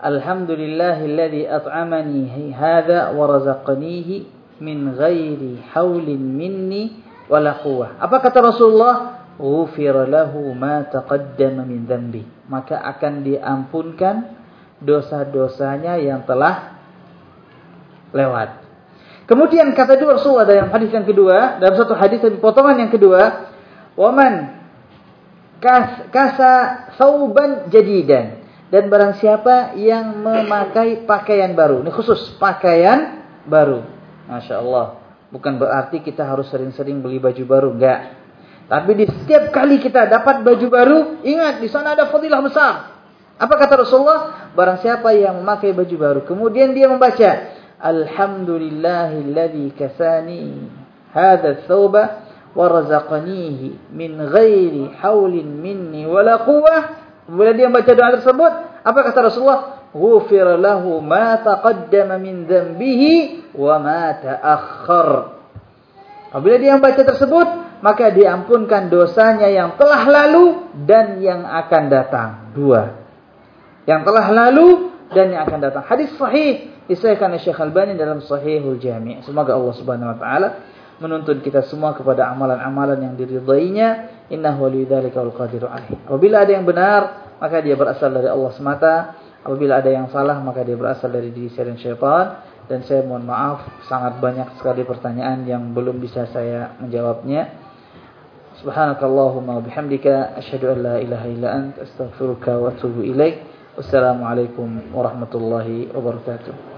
Alhamdulillahilladzi at'amani hadza wa razaqanihi min ghairi haulin minni wala quwwah. Apa kata Rasulullah? Ghufira lahu ma taqaddama min dhanbi. Maka akan diampunkan dosa-dosanya yang telah lewat. Kemudian kata dua Rasulullah dalam hadis yang kedua, dalam satu hadis dari potongan yang kedua, "Waman kasa sauban jadidan." Dan barang siapa yang memakai pakaian baru. Ini khusus pakaian baru. Masya Allah. Bukan berarti kita harus sering-sering beli baju baru. Enggak. Tapi di setiap kali kita dapat baju baru, ingat di sana ada fadilah besar. Apa kata Rasulullah? Barang siapa yang memakai baju baru, kemudian dia membaca, Alhamdulillahilladzi kasani hadha thawba min ghairi haulin minni wala quwwah Bila dia membaca doa tersebut, apa kata Rasulullah? Ghufir lahu ma taqaddama min dhanbihi wa ma ta'akhkhar. Apabila dia membaca tersebut, maka diampunkan dosanya yang telah lalu dan yang akan datang. Dua. Yang telah lalu dan yang akan datang. Hadis sahih disahihkan oleh Syekh Albani dalam Sahihul Jami'. Semoga Allah Subhanahu wa taala menuntun kita semua kepada amalan-amalan yang diridainya Innahu walidzalika wal qadiru alaih. Apabila ada yang benar, maka dia berasal dari Allah semata. Apabila ada yang salah, maka dia berasal dari diri saya dan syaitan. Dan saya mohon maaf, sangat banyak sekali pertanyaan yang belum bisa saya menjawabnya. Subhanakallahumma bihamdika asyhadu an la ilaha illa anta astaghfiruka wa atubu ilaik. Wassalamualaikum warahmatullahi wabarakatuh.